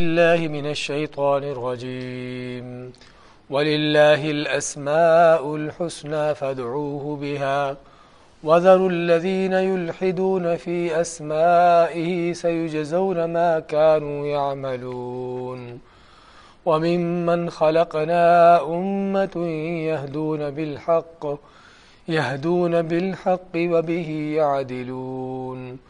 الله من الشيطان الرجيم. ولله الأسماء الحسنى فادعوه بها. وذروا الذين يلحدون في أسمائه سيجزون ما كانوا يعملون. وممن خلقنا أمة يهدون بالحق يهدون بالحق وبه يعدلون.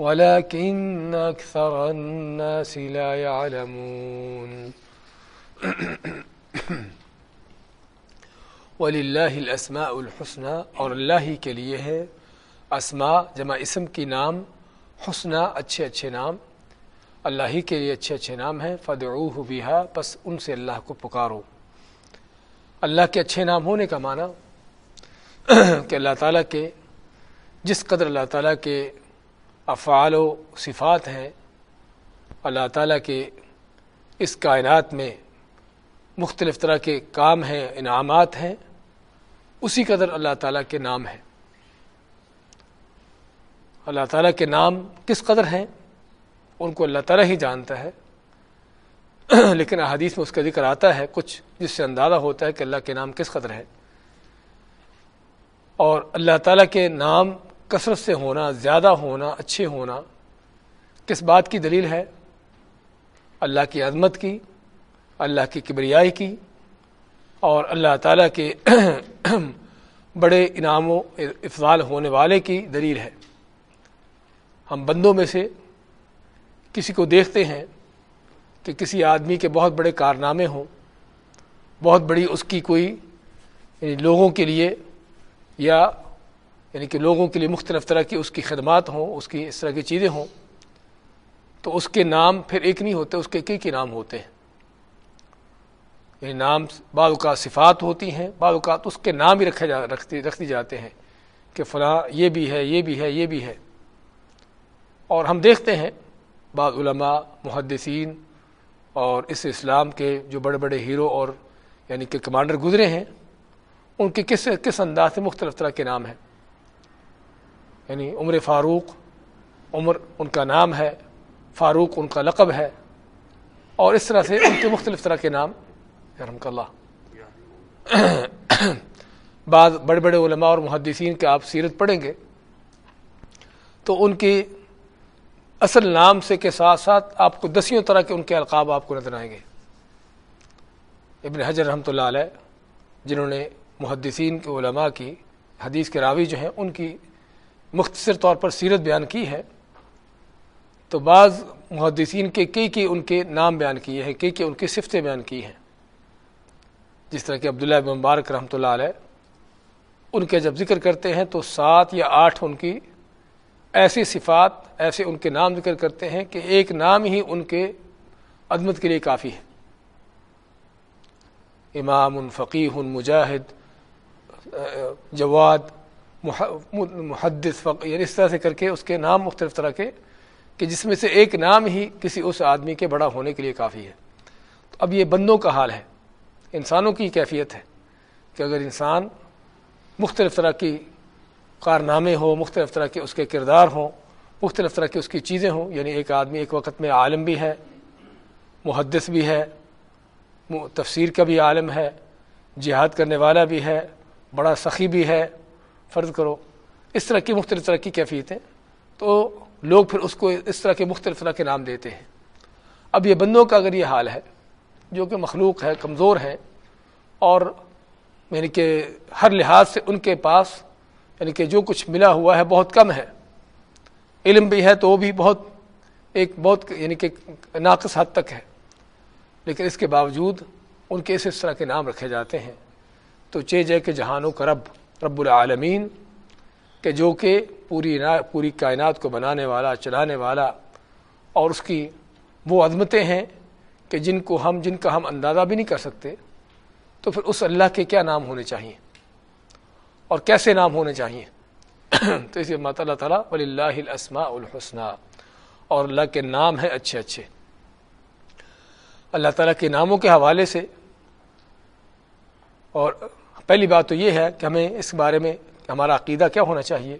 ولكن أكثر الناس لا يعلمون. وللہ الاسماء الحسنى، اور اللہ ہی کے لیے ہے اسماء، جمع اسم کی نام حسنہ اچھے اچھے نام۔ اللہ ہی کے لیے اچھے اچھے نام ہیں فدعوہ بها، پس ان سے اللہ کو پکارو۔ اللہ کے اچھے نام ہونے کا معنی کہ اللہ تعالیٰ کے، جس قدر اللہ تعالیٰ کے افعال و صفات ہیں، اللہ تعالیٰ کے اس کائنات میں مختلف طرح کے کام ہیں، انعامات ہیں، اسی قدر اللہ تعالیٰ کے نام ہیں۔ اللہ تعالیٰ کے نام کس قدر ہیں، ان کو اللہ تعالیٰ ہی جانتا ہے۔ لیکن احادیث میں اس کا ذکر آتا ہے کچھ، جس سے اندازہ ہوتا ہے کہ اللہ کے نام کس قدر ہے اور اللہ تعالیٰ کے نام کثرت سے ہونا، زیادہ ہونا، اچھے ہونا، کس بات کی دلیل ہے؟ اللہ کی عظمت کی، اللہ کی کبریائی کی، اور اللہ تعالیٰ کے بڑے انعام و افضال ہونے والے کی دلیل ہے۔ ہم بندوں میں سے کسی کو دیکھتے ہیں کہ کسی آدمی کے بہت بڑے کارنامے ہوں، بہت بڑی اس کی کوئی یعنی لوگوں کے لیے یا یعنی کہ لوگوں کے لیے مختلف طرح کی اس کی خدمات ہوں، اس کی اس طرح کی چیزیں ہوں، تو اس کے نام پھر ایک نہیں ہوتے، اس کے کئی کے نام ہوتے ہیں؟ یعنی نام بعض اوقات صفات ہوتی ہیں، بعض اوقات اس کے نام ہی رکھے جا، رکھتے رکھ دی جاتے ہیں کہ فلاں یہ بھی ہے، یہ بھی ہے، یہ بھی ہے۔ اور ہم دیکھتے ہیں بعض علماء، محدثین اور اس اسلام کے جو بڑے بڑے ہیرو اور یعنی کہ کمانڈر گزرے ہیں، ان کے کس کس انداز سے مختلف طرح کے نام ہیں؟ یعنی عمر فاروق، عمر ان کا نام ہے، فاروق ان کا لقب ہے، اور اس طرح سے ان کے مختلف طرح کے نام رحمک اللہ۔ بعض بڑے بڑے علماء اور محدثین کے آپ سیرت پڑھیں گے، تو ان کی اصل نام سے کے ساتھ ساتھ آپ کو دسیوں طرح کے ان کے القاب آپ کو نظر آئیں گے۔ ابن حجر رحمۃ اللہ علیہ، جنہوں نے محدثین کے علماء کی حدیث کے راوی جو ہیں، ان کی مختصر طور پر سیرت بیان کی ہے تو بعض محدثین کے کئی کئی ان کے نام بیان کیے ہیں، کئی کئی ان کی صفتیں بیان کی ہیں۔ جس طرح کہ عبداللہ بن مبارک رحمۃ اللہ علیہ، ان کے جب ذکر کرتے ہیں تو سات یا آٹھ ان کی ایسی صفات، ایسے ان کے نام ذکر کرتے ہیں کہ ایک نام ہی ان کے عظمت کے لیے کافی ہے۔ امام فقیح مجاہد، جواد محدث فق یعنی اس طرح سے کر کے اس کے نام مختلف طرح کے کہ جس میں سے ایک نام ہی کسی اس آدمی کے بڑا ہونے کے لیے کافی ہے۔ تو اب یہ بندوں کا حال ہے۔ انسانوں کی کیفیت ہے کہ اگر انسان مختلف طرح کی کارنامے ہوں، مختلف طرح کے اس کے کردار ہوں، مختلف طرح کی اس کی چیزیں ہوں یعنی ایک آدمی ایک وقت میں عالم بھی ہے، محدث بھی ہے تفسیر کا بھی عالم ہے، جہاد کرنے والا بھی ہے، بڑا سخی بھی ہے فرض کرو، اس طرح کی مختلف طرح کی کیفیتیں، تو لوگ پھر اس کو اس طرح کے مختلف طرح کے نام دیتے ہیں۔ اب یہ بندوں کا اگر یہ حال ہے، جو کہ مخلوق ہے، کمزور ہے، اور یعنی کہ ہر لحاظ سے ان کے پاس یعنی کہ جو کچھ ملا ہوا ہے بہت کم ہے، علم بھی ہے تو وہ بھی بہت، ایک بہت یعنی کہ ناقص حد تک ہے۔ لیکن اس کے باوجود ان کے اس اس طرح کے نام رکھے جاتے ہیں۔ تو چے جے کے جہانوں کا رب۔ رب العالمین، کہ جو کہ پوری پوری کائنات کو بنانے والا، چلانے والا، اور اس کی وہ عظمتیں ہیں کہ جن کو ہم، جن کا ہم اندازہ بھی نہیں کر سکتے، تو پھر اس اللہ کے کیا نام ہونے چاہیے؟ اور کیسے نام ہونے چاہیے؟ تو اسی مات اللہ تعالیٰ ولی اللہ السما الحسنہ اور اللہ کے نام ہیں اچھے اچھے۔ اللہ تعالیٰ کے ناموں کے حوالے سے اور پہلی بات تو یہ ہے کہ ہمیں اس بارے میں ہمارا عقیدہ کیا ہونا چاہیے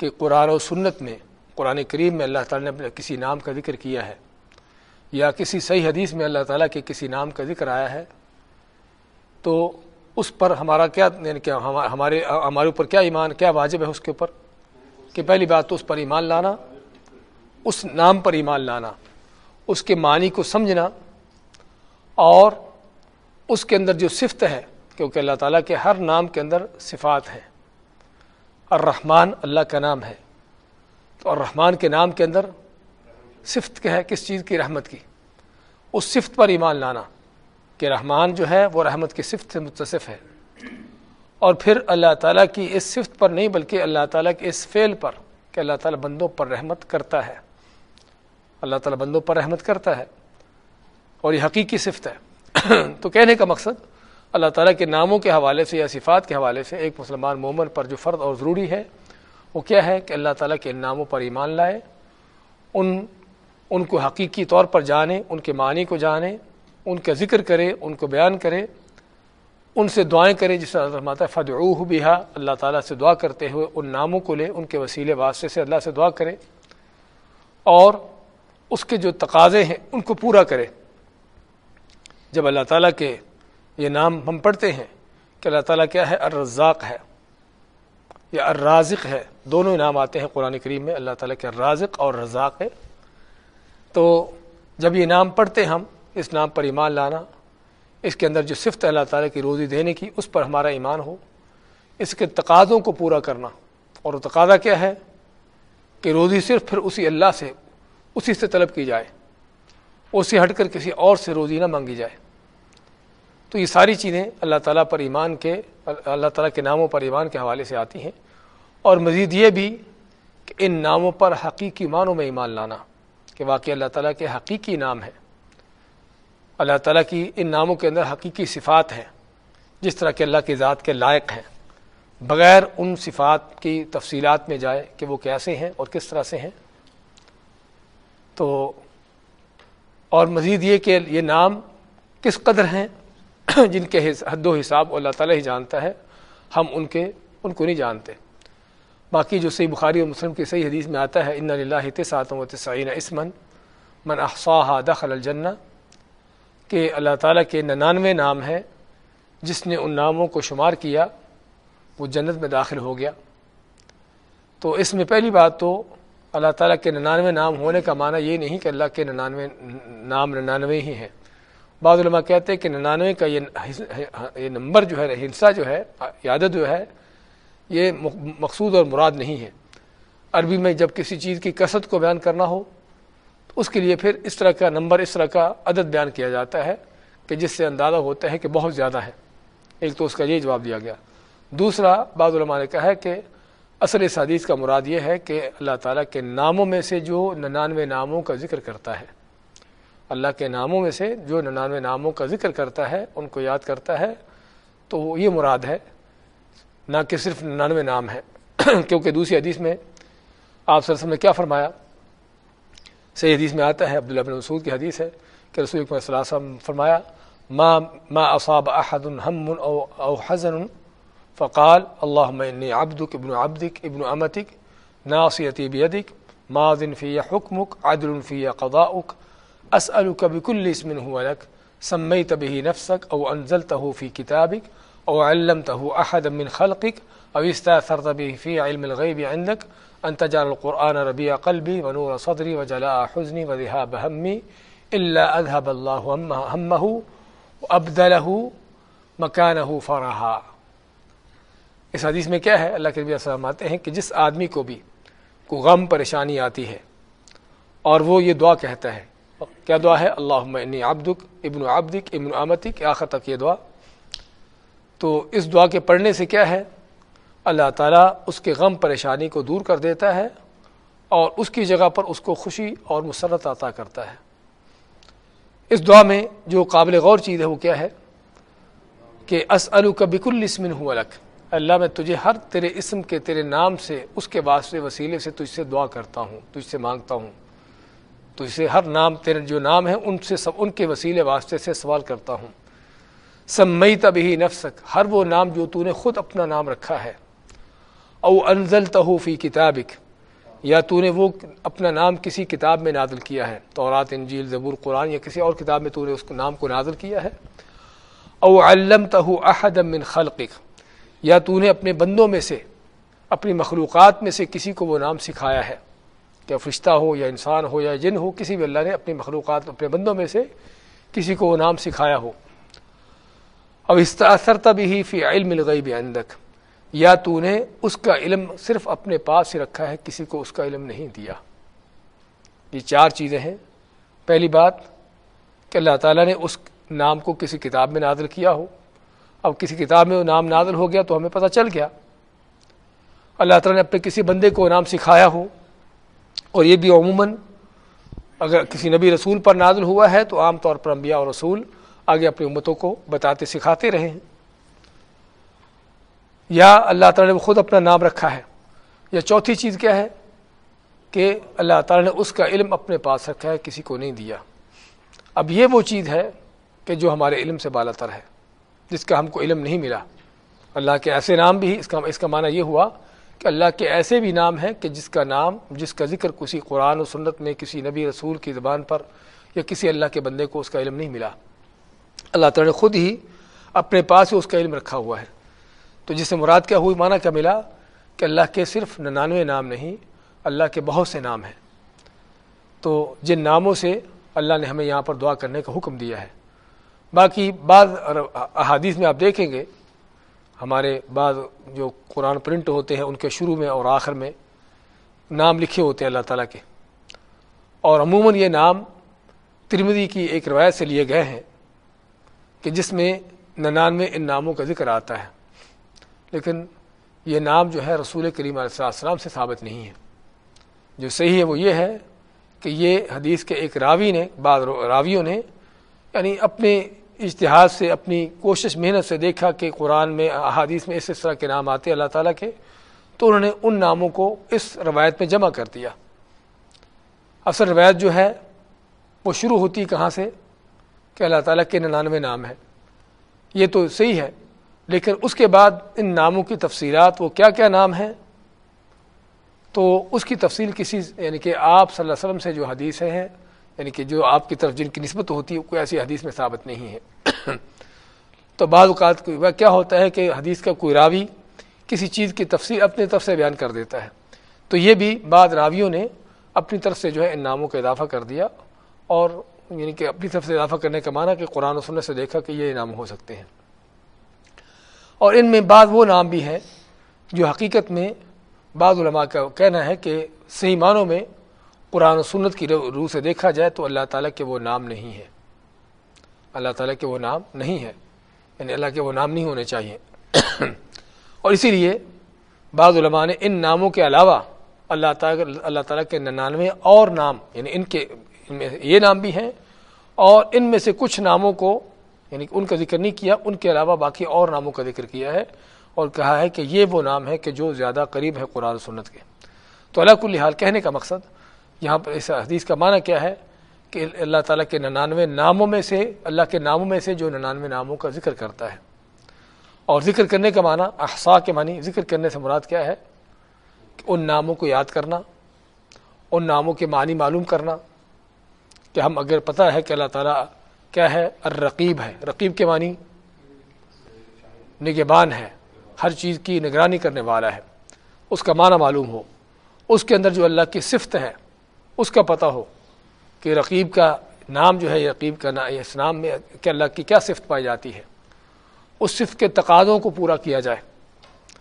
کہ قرآن و سنت میں، قرآن کریم میں اللہ تعالیٰ نے کسی نام کا ذکر کیا ہے یا کسی صحیح حدیث میں اللہ تعالیٰ کے کسی نام کا ذکر آیا ہے، تو اس پر ہمارا کیا یعنی کہ ہمارے ہمارے اوپر کیا ایمان، کیا واجب ہے اس کے اوپر؟ کہ پہلی بات تو اس پر ایمان لانا، اس نام پر ایمان لانا، اس کے معنی کو سمجھنا اور اس کے اندر جو صفت ہے کیونکہ اللہ تعالیٰ کے ہر نام کے اندر صفات ہیں۔ الرحمن اللہ کا نام ہے۔ تو الرحمن کے نام کے اندر صفت کیا ہے؟ کس چیز کی؟ رحمت کی۔ اس صفت پر ایمان لانا کہ رحمان جو ہے وہ رحمت کی صفت سے متصف ہے۔ اور پھر اللہ تعالیٰ کی اس صفت پر نہیں بلکہ اللہ تعالیٰ کے اس فعل پر کہ اللہ تعالیٰ بندوں پر رحمت کرتا ہے۔ اللہ تعالیٰ بندوں پر رحمت کرتا ہے اور یہ حقیقی صفت ہے۔ تو کہنے کا مقصد اللہ تعالیٰ کے ناموں کے حوالے سے یا صفات کے حوالے سے ایک مسلمان مومن پر جو فرد اور ضروری ہے، وہ کیا ہے کہ اللہ تعالیٰ کے ناموں پر ایمان لائے، ان ان کو حقیقی طور پر جانے، ان کے معنی کو جانے، ان کا ذکر کرے، ان کو بیان کرے، ان سے دعائیں کرے، جس طرح ماتا فد بھی اللہ تعالیٰ سے دعا کرتے ہوئے ان ناموں کو لے، ان کے وسیلے واسطے سے اللہ سے دعا کرے، اور اس کے جو تقاضے ہیں، ان کو پورا کرے۔ جب اللہ تعالیٰ کے یہ نام ہم پڑھتے ہیں کہ اللہ تعالیٰ کیا ہے؟ الرزاق ہے، یا الرازق ہے۔ دونوں نام آتے ہیں قرآن کریم میں۔ اللہ تعالیٰ کے الرازق اور رزاق ہے۔ تو جب یہ نام پڑھتے ہم، اس نام پر ایمان لانا، اس کے اندر جو صفت اللہ تعالیٰ کی روزی دینے کی، اس پر ہمارا ایمان ہو۔ اس کے تقاضوں کو پورا کرنا۔ اور وہ تقاضا کیا ہے؟ کہ روزی صرف پھر اسی اللہ سے، اسی سے طلب کی جائے۔ اسے ہٹ کر کسی اور سے روزی نہ مانگی جائے۔ تو یہ ساری چیزیں اللہ تعالیٰ پر ایمان کے اللہ تعالیٰ کے ناموں پر ایمان کے حوالے سے آتی ہیں اور مزید یہ بھی کہ ان ناموں پر حقیقی معنوں میں ایمان لانا کہ واقعی اللہ تعالیٰ کے حقیقی نام ہے اللہ تعالیٰ کی ان ناموں کے اندر حقیقی صفات ہیں، جس طرح کہ اللہ کی ذات کے لائق ہیں۔ بغیر ان صفات کی تفصیلات میں جائے کہ وہ کیسے ہیں اور کس طرح سے ہیں۔ تو اور مزید یہ کہ یہ نام کس قدر ہیں؟ جن کے حد و حساب اللہ تعالیٰ ہی جانتا ہے، ہم ان کے، ان کو نہیں جانتے۔ باقی جو صحیح بخاری اور مسلم کی صحیح حدیث میں آتا ہے، ان اللہ تسعتم و تسعین اسمن من احصاها دخل الجنہ کہ اللہ تعالیٰ کے ننانوے نام ہیں، جس نے ان ناموں کو شمار کیا، وہ جنت میں داخل ہو گیا۔ تو اس میں پہلی بات تو اللہ تعالیٰ کے ننانوے نام ہونے کا معنی یہ نہیں کہ اللہ کے ننانوے، نام ننانوے ہی ہیں۔ بعض علماء کہتے ہیں کہ ننانوے کا یہ نمبر جو ہے ہنسا جو ہے عادت جو ہے، یہ مقصود اور مراد نہیں ہے۔ عربی میں جب کسی چیز کی کثرت کو بیان کرنا ہو، تو اس کے لیے پھر اس طرح کا نمبر، اس طرح کا عدد بیان کیا جاتا ہے کہ جس سے اندازہ ہوتا ہے کہ بہت زیادہ ہے۔ ایک تو اس کا یہ جواب دیا گیا۔ دوسرا، بعض علماء نے کہا ہے کہ اصل اس حدیث کا مراد یہ ہے کہ اللہ تعالیٰ کے ناموں میں سے جو ننانوے ناموں کا ذکر کرتا ہے اللہ کے ناموں میں سے جو ننانوے ناموں کا ذکر کرتا ہے، ان کو یاد کرتا ہے، تو وہ یہ مراد ہے، نہ کہ صرف ننانوے نام ہے کیونکہ دوسری حدیث میں آپ سرسم نے کیا فرمایا؟ صحیح حدیث میں آتا ہے، عبداللہ بن مسعود کی حدیث ہے کہ رسول صلی اللہ علیہ وسلم فرمایا، ما ما اصاب احد هم او او حزن فقال اللہ ابدک ابن ابدک ابن امتک، ناصیتی بیدک ماضن فی حکمک، عدل فی قضاؤک اسألک بکل اسم هو لك سمیت به نفسك او انزلته في كتابك او علمته احدا من خلقك او استاثرت به في علم الغيب عندك ان تجعل القرآن ربيع قلبي ونور صدري وجلاء حزني وذهاب همي الا اذهب الله همه وابدله مكانه فرحا. اس حدیث میں کیا ہے؟ اللہ کے نبی السلام آتے ہیں کہ جس آدمی کو بھی کو غم پریشانی آتی ہے اور وہ یہ دعا کہتا ہے کیا دعا ہے؟ اللہ انی عبدک، ابن عبدک، ابن آمتک، آخر تک یہ دعا۔ تو اس دعا کے پڑھنے سے کیا ہے؟ اللہ تعالیٰ اس کے غم پریشانی کو دور کر دیتا ہے اور اس کی جگہ پر اس کو خوشی اور مسرت عطا کرتا ہے۔ اس دعا میں جو قابل غور چیز ہے وہ کیا ہے؟ کہ اسلو کا بکل اسمن ہوں الگ اللہ میں تجھے ہر تیرے اسم کے تیرے نام سے، اس کے واسطے وسیلے سے تجھ سے دعا کرتا ہوں، تجھ سے مانگتا ہوں۔ تجھ سے ہر نام تیرے جو نام ہیں، ان سے سب، ان کے وسیلے واسطے سے سوال کرتا ہوں۔ سمئی تبھی نفسک، ہر وہ نام جو تو نے خود اپنا نام رکھا ہے۔ او انزل تہوفی کتابک، یا تو نے وہ اپنا نام کسی کتاب میں نازل کیا ہے۔ تورات، انجیل، زبور، قرآن یا کسی اور کتاب میں تو نے اس نام کو نازل کیا ہے۔ او علم تہو من خلقک، یا تو نے اپنے بندوں میں سے، اپنی مخلوقات میں سے کسی کو وہ نام سکھایا ہے۔ کیا فرشتہ ہو یا انسان ہو یا جن ہو، کسی بھی اللہ نے اپنی مخلوقات، اپنے بندوں میں سے کسی کو وہ نام سکھایا ہو۔ اب استاثر تب ہی فی علم الغیب عندک، یا تو نے اس کا علم صرف اپنے پاس ہی رکھا ہے، کسی کو اس کا علم نہیں دیا۔ یہ چار چیزیں ہیں۔ پہلی بات کہ اللہ تعالیٰ نے اس نام کو کسی کتاب میں نازل کیا ہو۔ اب کسی کتاب میں وہ نام نازل ہو گیا تو ہمیں پتہ چل گیا۔ اللہ تعالیٰ نے اپنے کسی بندے کو نام سکھایا ہو۔ اور یہ بھی عموماً اگر کسی نبی رسول پر نازل ہوا ہے تو عام طور پر انبیاء اور رسول آگے اپنی امتوں کو بتاتے سکھاتے رہے ہیں۔ یا اللہ تعالیٰ نے خود اپنا نام رکھا ہے۔ یا چوتھی چیز کیا ہے کہ اللہ تعالیٰ نے اس کا علم اپنے پاس رکھا ہے، کسی کو نہیں دیا۔ اب یہ وہ چیز ہے کہ جو ہمارے علم سے بالا تر ہے، جس کا ہم کو علم نہیں ملا۔ اللہ کے ایسے نام بھی اس کا اس کا معنی یہ ہوا کہ اللہ کے ایسے بھی نام ہیں کہ جس کا نام، جس کا ذکر کسی قرآن و سنت میں، کسی نبی رسول کی زبان پر یا کسی اللہ کے بندے کو اس کا علم نہیں ملا۔ اللہ تعالیٰ نے خود ہی اپنے پاس ہی اس کا علم رکھا ہوا ہے۔ تو جس سے مراد کیا ہوئی معنی کیا ملا کہ اللہ کے صرف ننانوے نام نہیں، اللہ کے بہت سے نام ہیں۔ تو جن ناموں سے اللہ نے ہمیں یہاں پر دعا کرنے کا حکم دیا ہے۔ باقی بعض احادیث میں آپ دیکھیں گے ہمارے بعض جو قرآن پرنٹ ہوتے ہیں، ان کے شروع میں اور آخر میں نام لکھے ہوتے ہیں اللہ تعالیٰ کے۔ اور عموماً یہ نام ترمدی کی ایک روایت سے لیے گئے ہیں کہ جس میں ننانوے ان ناموں کا ذکر آتا ہے۔ لیکن یہ نام جو ہے رسول کریم علیہ السلام سے ثابت نہیں ہے۔ جو صحیح ہے وہ یہ ہے کہ یہ حدیث کے ایک راوی نے، بعض راویوں نے یعنی اپنے اشتہاد سے اپنی کوشش، محنت سے دیکھا کہ قرآن میں، احادیث میں اس اس طرح کے نام آتے اللہ تعالیٰ کے، تو انہوں نے ان ناموں کو اس روایت میں جمع کر دیا۔ اصل روایت جو ہے، وہ شروع ہوتی کہاں سے؟ کہ اللہ تعالیٰ کے ننانوے نام ہیں۔ یہ تو صحیح ہے، لیکن اس کے بعد ان ناموں کی تفصیلات، وہ کیا کیا نام ہیں؟ تو اس کی تفصیل کسی یعنی کہ آپ صلی اللہ علیہ وسلم سے جو حدیثیں ہیں یعنی کہ جو آپ کی طرف جن کی نسبت ہوتی ہے، کوئی ایسی حدیث میں ثابت نہیں ہے۔ تو بعض اوقات کیا ہوتا ہے کہ حدیث کا کوئی راوی کسی چیز کی تفصیل اپنی طرف سے بیان کر دیتا ہے۔ تو یہ بھی بعض راویوں نے اپنی طرف سے جو ہے ان ناموں کا اضافہ کر دیا اور یعنی کہ اپنی طرف سے اضافہ کرنے کا معنی کہ قرآن و سننے سے دیکھا کہ یہ نام ہو سکتے ہیں۔ اور ان میں بعض وہ نام بھی ہیں جو حقیقت میں بعض علماء کا کہنا ہے کہ صحیح معنوں میں قرآن و سنت کی روح سے دیکھا جائے تو اللہ تعالیٰ کے وہ نام نہیں ہے۔ اللہ تعالیٰ کے وہ نام نہیں ہے۔ یعنی اللہ کے وہ نام نہیں ہونے چاہیے۔ اور اسی لیے بعض علماء نے ان ناموں کے علاوہ اللہ تعالیٰ اللہ تعالیٰ کے ننانوے اور نام یعنی ان کے ان میں یہ نام بھی ہیں اور ان میں سے کچھ ناموں کو یعنی ان کا ذکر نہیں کیا، ان کے علاوہ باقی اور ناموں کا ذکر کیا ہے اور کہا ہے کہ یہ وہ نام ہے کہ جو زیادہ قریب ہے قرآن سنت کے۔ تو اللہ کل حال کہنے کا مقصد یہاں پر اس حدیث کا معنی کیا ہے کہ اللہ تعالیٰ کے ننانوے ناموں میں سے اللہ کے ناموں میں سے جو ننانوے ناموں کا ذکر کرتا ہے۔ اور ذکر کرنے کا معنی احسا کے معنی ذکر کرنے سے مراد کیا ہے؟ کہ ان ناموں کو یاد کرنا، ان ناموں کے معنی معلوم کرنا۔ کہ ہم اگر پتہ ہے کہ اللہ تعالیٰ کیا ہے؟ الرقیب ہے۔ رقیب کے معنی نگبان ہے۔ ہر چیز کی نگرانی کرنے والا ہے۔ اس کا معنی معلوم ہو۔ اس کے اندر جو اللہ کی صفت ہے اس کا پتہ ہو کہ رقیب کا نام جو ہے، رقیب کا نام اس نام میں کہ اللہ کی کیا صفت پائی جاتی ہے۔ اس صفت کے تقاضوں کو پورا کیا جائے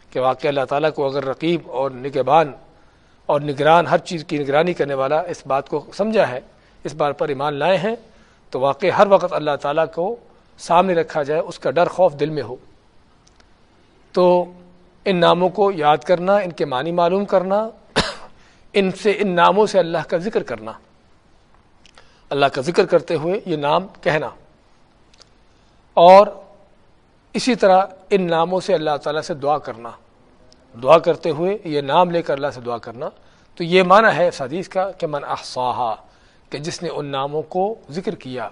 کہ واقعہ اللہ تعالیٰ کو اگر رقیب اور نگبان اور نگران، ہر چیز کی نگرانی کرنے والا اس بات کو سمجھا ہے، اس بات پر ایمان لائے ہیں، تو واقع ہر وقت اللہ تعالیٰ کو سامنے رکھا جائے، اس کا ڈر خوف دل میں ہو۔ تو ان ناموں کو یاد کرنا، ان کے معنی معلوم کرنا ان سے، ان ناموں سے اللہ کا ذکر کرنا۔ اللہ کا ذکر کرتے ہوئے یہ نام کہنا۔ اور اسی طرح ان ناموں سے اللہ تعالیٰ سے دعا کرنا۔ دعا کرتے ہوئے یہ نام لے کر اللہ سے دعا کرنا۔ تو یہ معنی ہے حدیث کا کہ من احصاہا، کہ جس نے ان ناموں کو ذکر کیا۔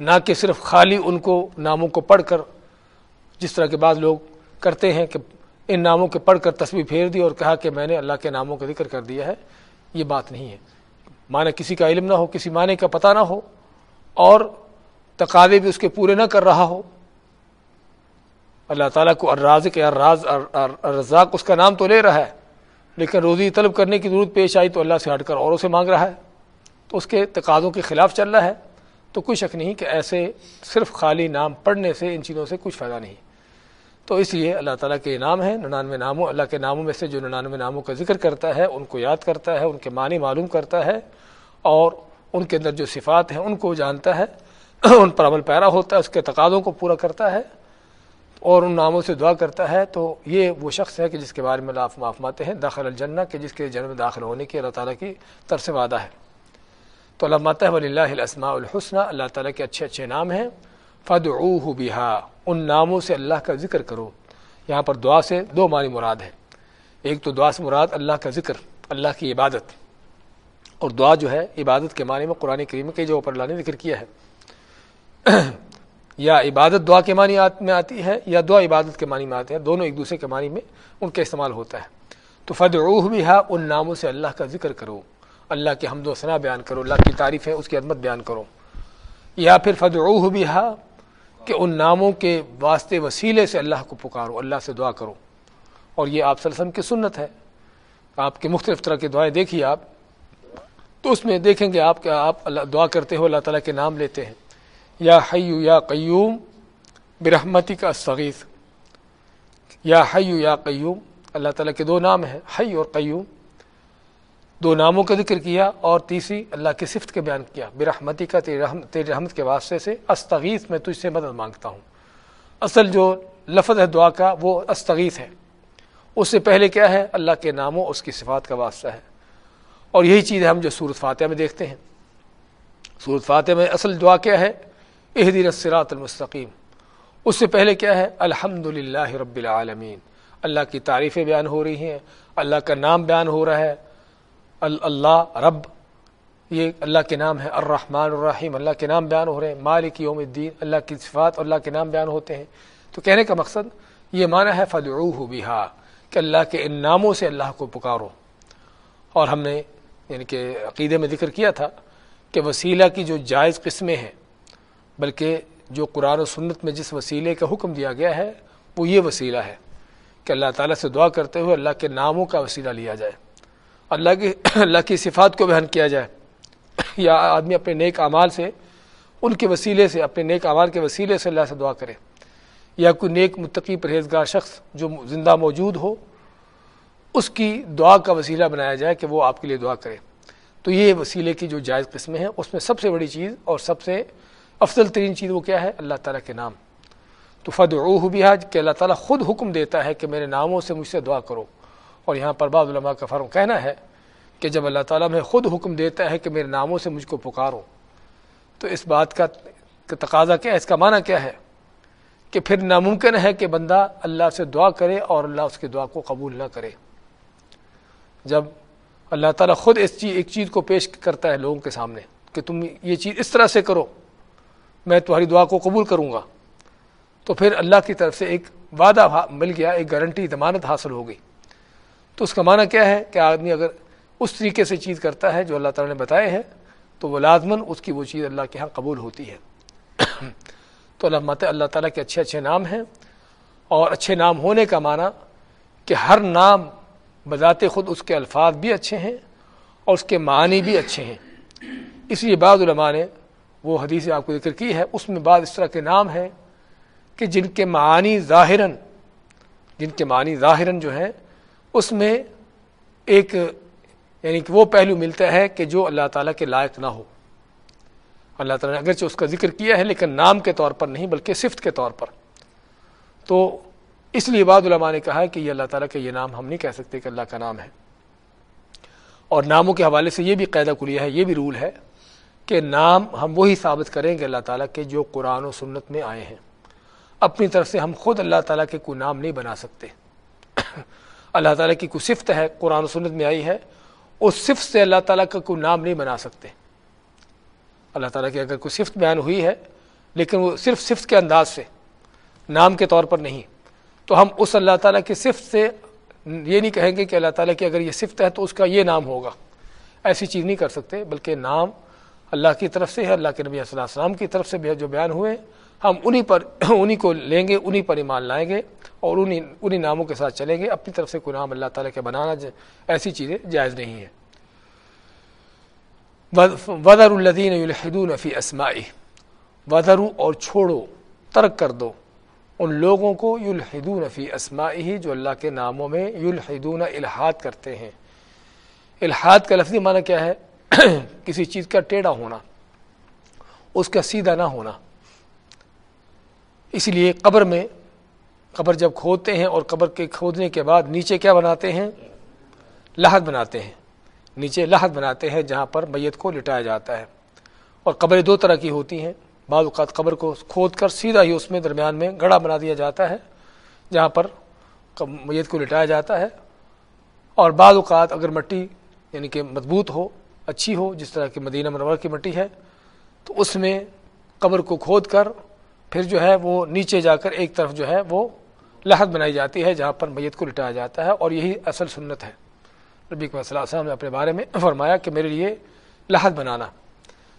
نہ کہ صرف خالی ان کو، ناموں کو پڑھ کر۔ جس طرح کے بعض لوگ کرتے ہیں کہ ان ناموں کے پڑھ کر تصویر پھیر دی اور کہا کہ میں نے اللہ کے ناموں کا ذکر کر دیا ہے، یہ بات نہیں ہے۔ معنی کسی کا علم نہ ہو، کسی معنی کا پتہ نہ ہو، اور تقاضے بھی اس کے پورے نہ کر رہا ہو۔ اللہ تعالیٰ کو الرازق یا راز الرزاق اس کا نام تو لے رہا ہے، لیکن روزی طلب کرنے کی ضرورت پیش آئی تو اللہ سے ہٹ کر اوروں سے مانگ رہا ہے۔ تو اس کے تقاضوں کے خلاف چل رہا ہے۔ تو کوئی شک نہیں کہ ایسے صرف خالی نام پڑھنے سے، ان چیزوں سے کچھ فائدہ نہیں۔ تو اس لیے اللہ تعالیٰ کے نام ہیں، ننانوے ناموں، اللہ کے ناموں میں سے جو ننانوے ناموں کا ذکر کرتا ہے، ان کو یاد کرتا ہے، ان کے معنی معلوم کرتا ہے اور ان کے اندر جو صفات ہیں، ان کو جانتا ہے، ان پر عمل پیرا ہوتا ہے، اس کے تقاضوں کو پورا کرتا ہے اور ان ناموں سے دعا کرتا ہے۔ تو یہ وہ شخص ہے کہ جس کے بارے میں اللہ معافماتے ہیں، داخل الجنہ کہ جس کے جنم داخل ہونے کی اللہ تعالیٰ کی طرف سے وعدہ ہے۔ تو اللہ ولی اللہ الاسماء الحسنہ اللہ تعالیٰ کے اچھے اچھے نام ہیں۔ فد او ان ناموں سے اللہ کا ذکر کرو۔ یہاں پر دعا سے دو معنی مراد ہے ایک تو دعا سے مراد اللہ کا ذکر، اللہ کی عبادت۔ اور دعا جو ہے، عبادت کے معنی میں قرآن کریم کے جو اوپر اللہ نے ذکر کیا ہے۔ یا عبادت دعا کے معنی میں آتی ہے، یا دعا عبادت کے معنی میں آتے ہیں۔ دونوں ایک دوسرے کے معنی میں ان کا استعمال ہوتا ہے۔ تو فد بھی ان ناموں سے اللہ کا ذکر کرو۔ اللہ کے حمد و ثنا بیان کرو، اللہ کی تعریف ہے، اس کی عدمت بیان کرو۔ یا پھر فد بھی کہ ان ناموں کے واسطے وسیلے سے اللہ کو پکارو، اللہ سے دعا کرو۔ اور یہ آپ صلی اللہ علیہ وسلم کی سنت ہے۔ آپ کے مختلف طرح کی دعائیں دیکھیے آپ۔ تو اس میں دیکھیں گے آپ کیا آپ اللہ دعا کرتے ہو اللہ تعالیٰ کے نام لیتے ہیں۔ یا حیو یا قیوم برحمتی کا استغیث یا حیو یا قیوم، اللہ تعالیٰ کے دو نام ہیں، حی اور قیوم۔ دو ناموں کا ذکر کیا اور تیسری اللہ کی صفت کے بیان کیا۔ برحمتی کا تیری رحمت تیری رحمت کے واسطے سے استغیث، میں تجھ سے مدد مانگتا ہوں۔ اصل جو لفظ ہے دعا کا، وہ استغیث ہے۔ اس سے پہلے کیا ہے؟ اللہ کے ناموں، اس کی صفات کا واسطہ ہے۔ اور یہی چیز ہم جو صورت فاتحہ میں دیکھتے ہیں۔ صورت فاتحہ میں اصل دعا کیا ہے؟ اہدین الصراط المستقیم۔ اس سے پہلے کیا ہے؟ الحمد رب العالمین۔ اللہ کی تعریفیں بیان ہو رہی ہیں۔ اللہ کا نام بیان ہو رہا ہے۔ اللہ رب. یہ اللہ کے نام ہے الرحمن الرحیم. اللہ کے نام بیان ہو رہے ہیں. مالک یوم الدین. اللہ کی صفات اور اللہ کے نام بیان ہوتے ہیں. تو کہنے کا مقصد یہ معنی ہے فدعوہ بہا کہ اللہ کے ان ناموں سے اللہ کو پکارو. اور ہم نے یعنی کہ عقیدے میں ذکر کیا تھا کہ وسیلہ کی جو جائز قسمیں ہیں، بلکہ جو قرآن و سنت میں جس وسیلے کا حکم دیا گیا ہے، وہ یہ وسیلہ ہے کہ اللہ تعالیٰ سے دعا کرتے ہوئے اللہ کے ناموں کا وسیلہ لیا جائے۔ اللہ کی اللہ کی صفات کو بیان کیا جائے یا آدمی اپنے نیک اعمال سے، ان کے وسیلے سے، اپنے نیک اعمال کے وسیلے سے اللہ سے دعا کرے۔ یا کوئی نیک متقی پرہیزگار شخص جو زندہ موجود ہو، اس کی دعا کا وسیلہ بنایا جائے کہ وہ آپ کے لیے دعا کرے۔ تو یہ وسیلے کی جو جائز قسمیں ہیں، اس میں سب سے بڑی چیز اور سب سے افضل ترین چیز وہ کیا ہے؟ اللہ تعالیٰ کے نام۔ تو فد بھی ہے کہ اللہ تعالیٰ خود حکم دیتا ہے کہ میرے ناموں سے مجھ سے دعا کرو۔ اور یہاں پر بعض علماء کا فرم کہنا ہے کہ جب اللہ تعالیٰ میں خود حکم دیتا ہے کہ میرے ناموں سے مجھ کو پکارو، تو اس بات کا تقاضا کیا ہے؟ اس کا معنی کیا ہے؟ کہ پھر ناممکن ہے کہ بندہ اللہ سے دعا کرے اور اللہ اس کی دعا کو قبول نہ کرے۔ جب اللہ تعالیٰ خود اس چیز ایک چیز کو پیش کرتا ہے لوگوں کے سامنے کہ تم یہ چیز اس طرح سے کرو، میں تمہاری دعا کو قبول کروں گا، تو پھر اللہ کی طرف سے ایک وعدہ مل گیا، ایک گارنٹی ضمانت حاصل ہو گئی۔ تو اس کا معنی کیا ہے کہ آدمی اگر اس طریقے سے چیز کرتا ہے جو اللہ تعالیٰ نے بتائے ہیں، تو وہ لازمن اس کی وہ چیز اللہ کے ہاں قبول ہوتی ہے۔ تو اللہ مت اللہ تعالیٰ کے اچھے اچھے نام ہیں اور اچھے نام ہونے کا معنی کہ ہر نام بذات خود اس کے الفاظ بھی اچھے ہیں اور اس کے معنی بھی اچھے ہیں۔ اس لیے بعض علماء نے وہ حدیث آپ کو ذکر کی ہے، اس میں بعض اس طرح کے نام ہیں کہ جن کے معنی ظاہراً، جن کے معنی ظاہراً جو ہیں اس میں ایک یعنی کہ وہ پہلو ملتا ہے کہ جو اللہ تعالیٰ کے لائق نہ ہو۔ اللہ تعالیٰ نے اگرچہ اس کا ذکر کیا ہے، لیکن نام کے طور پر نہیں، بلکہ صفت کے طور پر۔ تو اس لیے بعض علماء نے کہا کہ یہ اللہ تعالیٰ کا یہ نام ہم نہیں کہہ سکتے کہ اللہ کا نام ہے۔ اور ناموں کے حوالے سے یہ بھی قاعدہ کلیہ ہے، یہ بھی رول ہے کہ نام ہم وہی ثابت کریں گے اللہ تعالیٰ کے جو قرآن و سنت میں آئے ہیں۔ اپنی طرف سے ہم خود اللہ تعالیٰ کے کوئی نام نہیں بنا سکتے۔ اللہ تعالیٰ کی کوئی صفت ہے، قرآن و سنت میں آئی ہے، اس صفت سے اللہ تعالیٰ کا کوئی نام نہیں بنا سکتے۔ اللہ تعالیٰ کی اگر کوئی صفت بیان ہوئی ہے، لیکن وہ صرف صفت کے انداز سے، نام کے طور پر نہیں۔ تو ہم اس اللہ تعالیٰ کی صفت سے یہ نہیں کہیں گے کہ اللہ تعالیٰ کی اگر یہ صفت ہے تو اس کا یہ نام ہوگا۔ ایسی چیز نہیں کر سکتے، بلکہ نام اللہ کی طرف سے ہے، اللہ کے نبی صلی اللہ علیہ وسلم کی طرف سے جو بیان ہوئے، ہم انہی پر، انہی کو لیں گے، انہی پر ایمان لائیں گے۔ اور انہی انہی ناموں کے ساتھ چلیں گے۔ اپنی طرف سے کوئی نام اللہ تعالیٰ کے بنانا ایسی چیزیں جائز نہیں ہیں۔ وزر الدین الحدون فی اسماعی وزرو اور چھوڑو، ترک کر دو۔ ان لوگوں کو یلحدون فی اسماعی جو اللہ کے ناموں میں یلحدون الحاد کرتے ہیں۔ الحاد کا لفظی معنی کیا ہے؟ کسی چیز کا ٹیڑھا ہونا، اس کا سیدھا نہ ہونا۔ اس لیے قبر میں قبر جب کھودتے ہیں اور قبر کے کھودنے کے بعد نیچے کیا بناتے ہیں؟ لحد بناتے ہیں۔ نیچے لحد بناتے ہیں جہاں پر میت کو لٹایا جاتا ہے۔ اور قبریں دو طرح کی ہوتی ہیں۔ بعض اوقات قبر کو کھود کر سیدھا ہی اس میں درمیان میں گڑھا بنا دیا جاتا ہے، جہاں پر میت کو لٹایا جاتا ہے۔ اور بعض اوقات اگر مٹی یعنی کہ مضبوط ہو، اچھی ہو، جس طرح کی مدینہ منور کی مٹی ہے، تو اس میں قبر کو کھود کر پھر جو ہے وہ نیچے جا کر ایک طرف جو ہے وہ لحد بنائی جاتی ہے جہاں پر میت کو لٹایا جاتا ہے اور یہی اصل سنت ہے۔ نبی صلی اللہ علیہ وسلم نے اپنے بارے میں فرمایا کہ میرے لیے لحد بنانا۔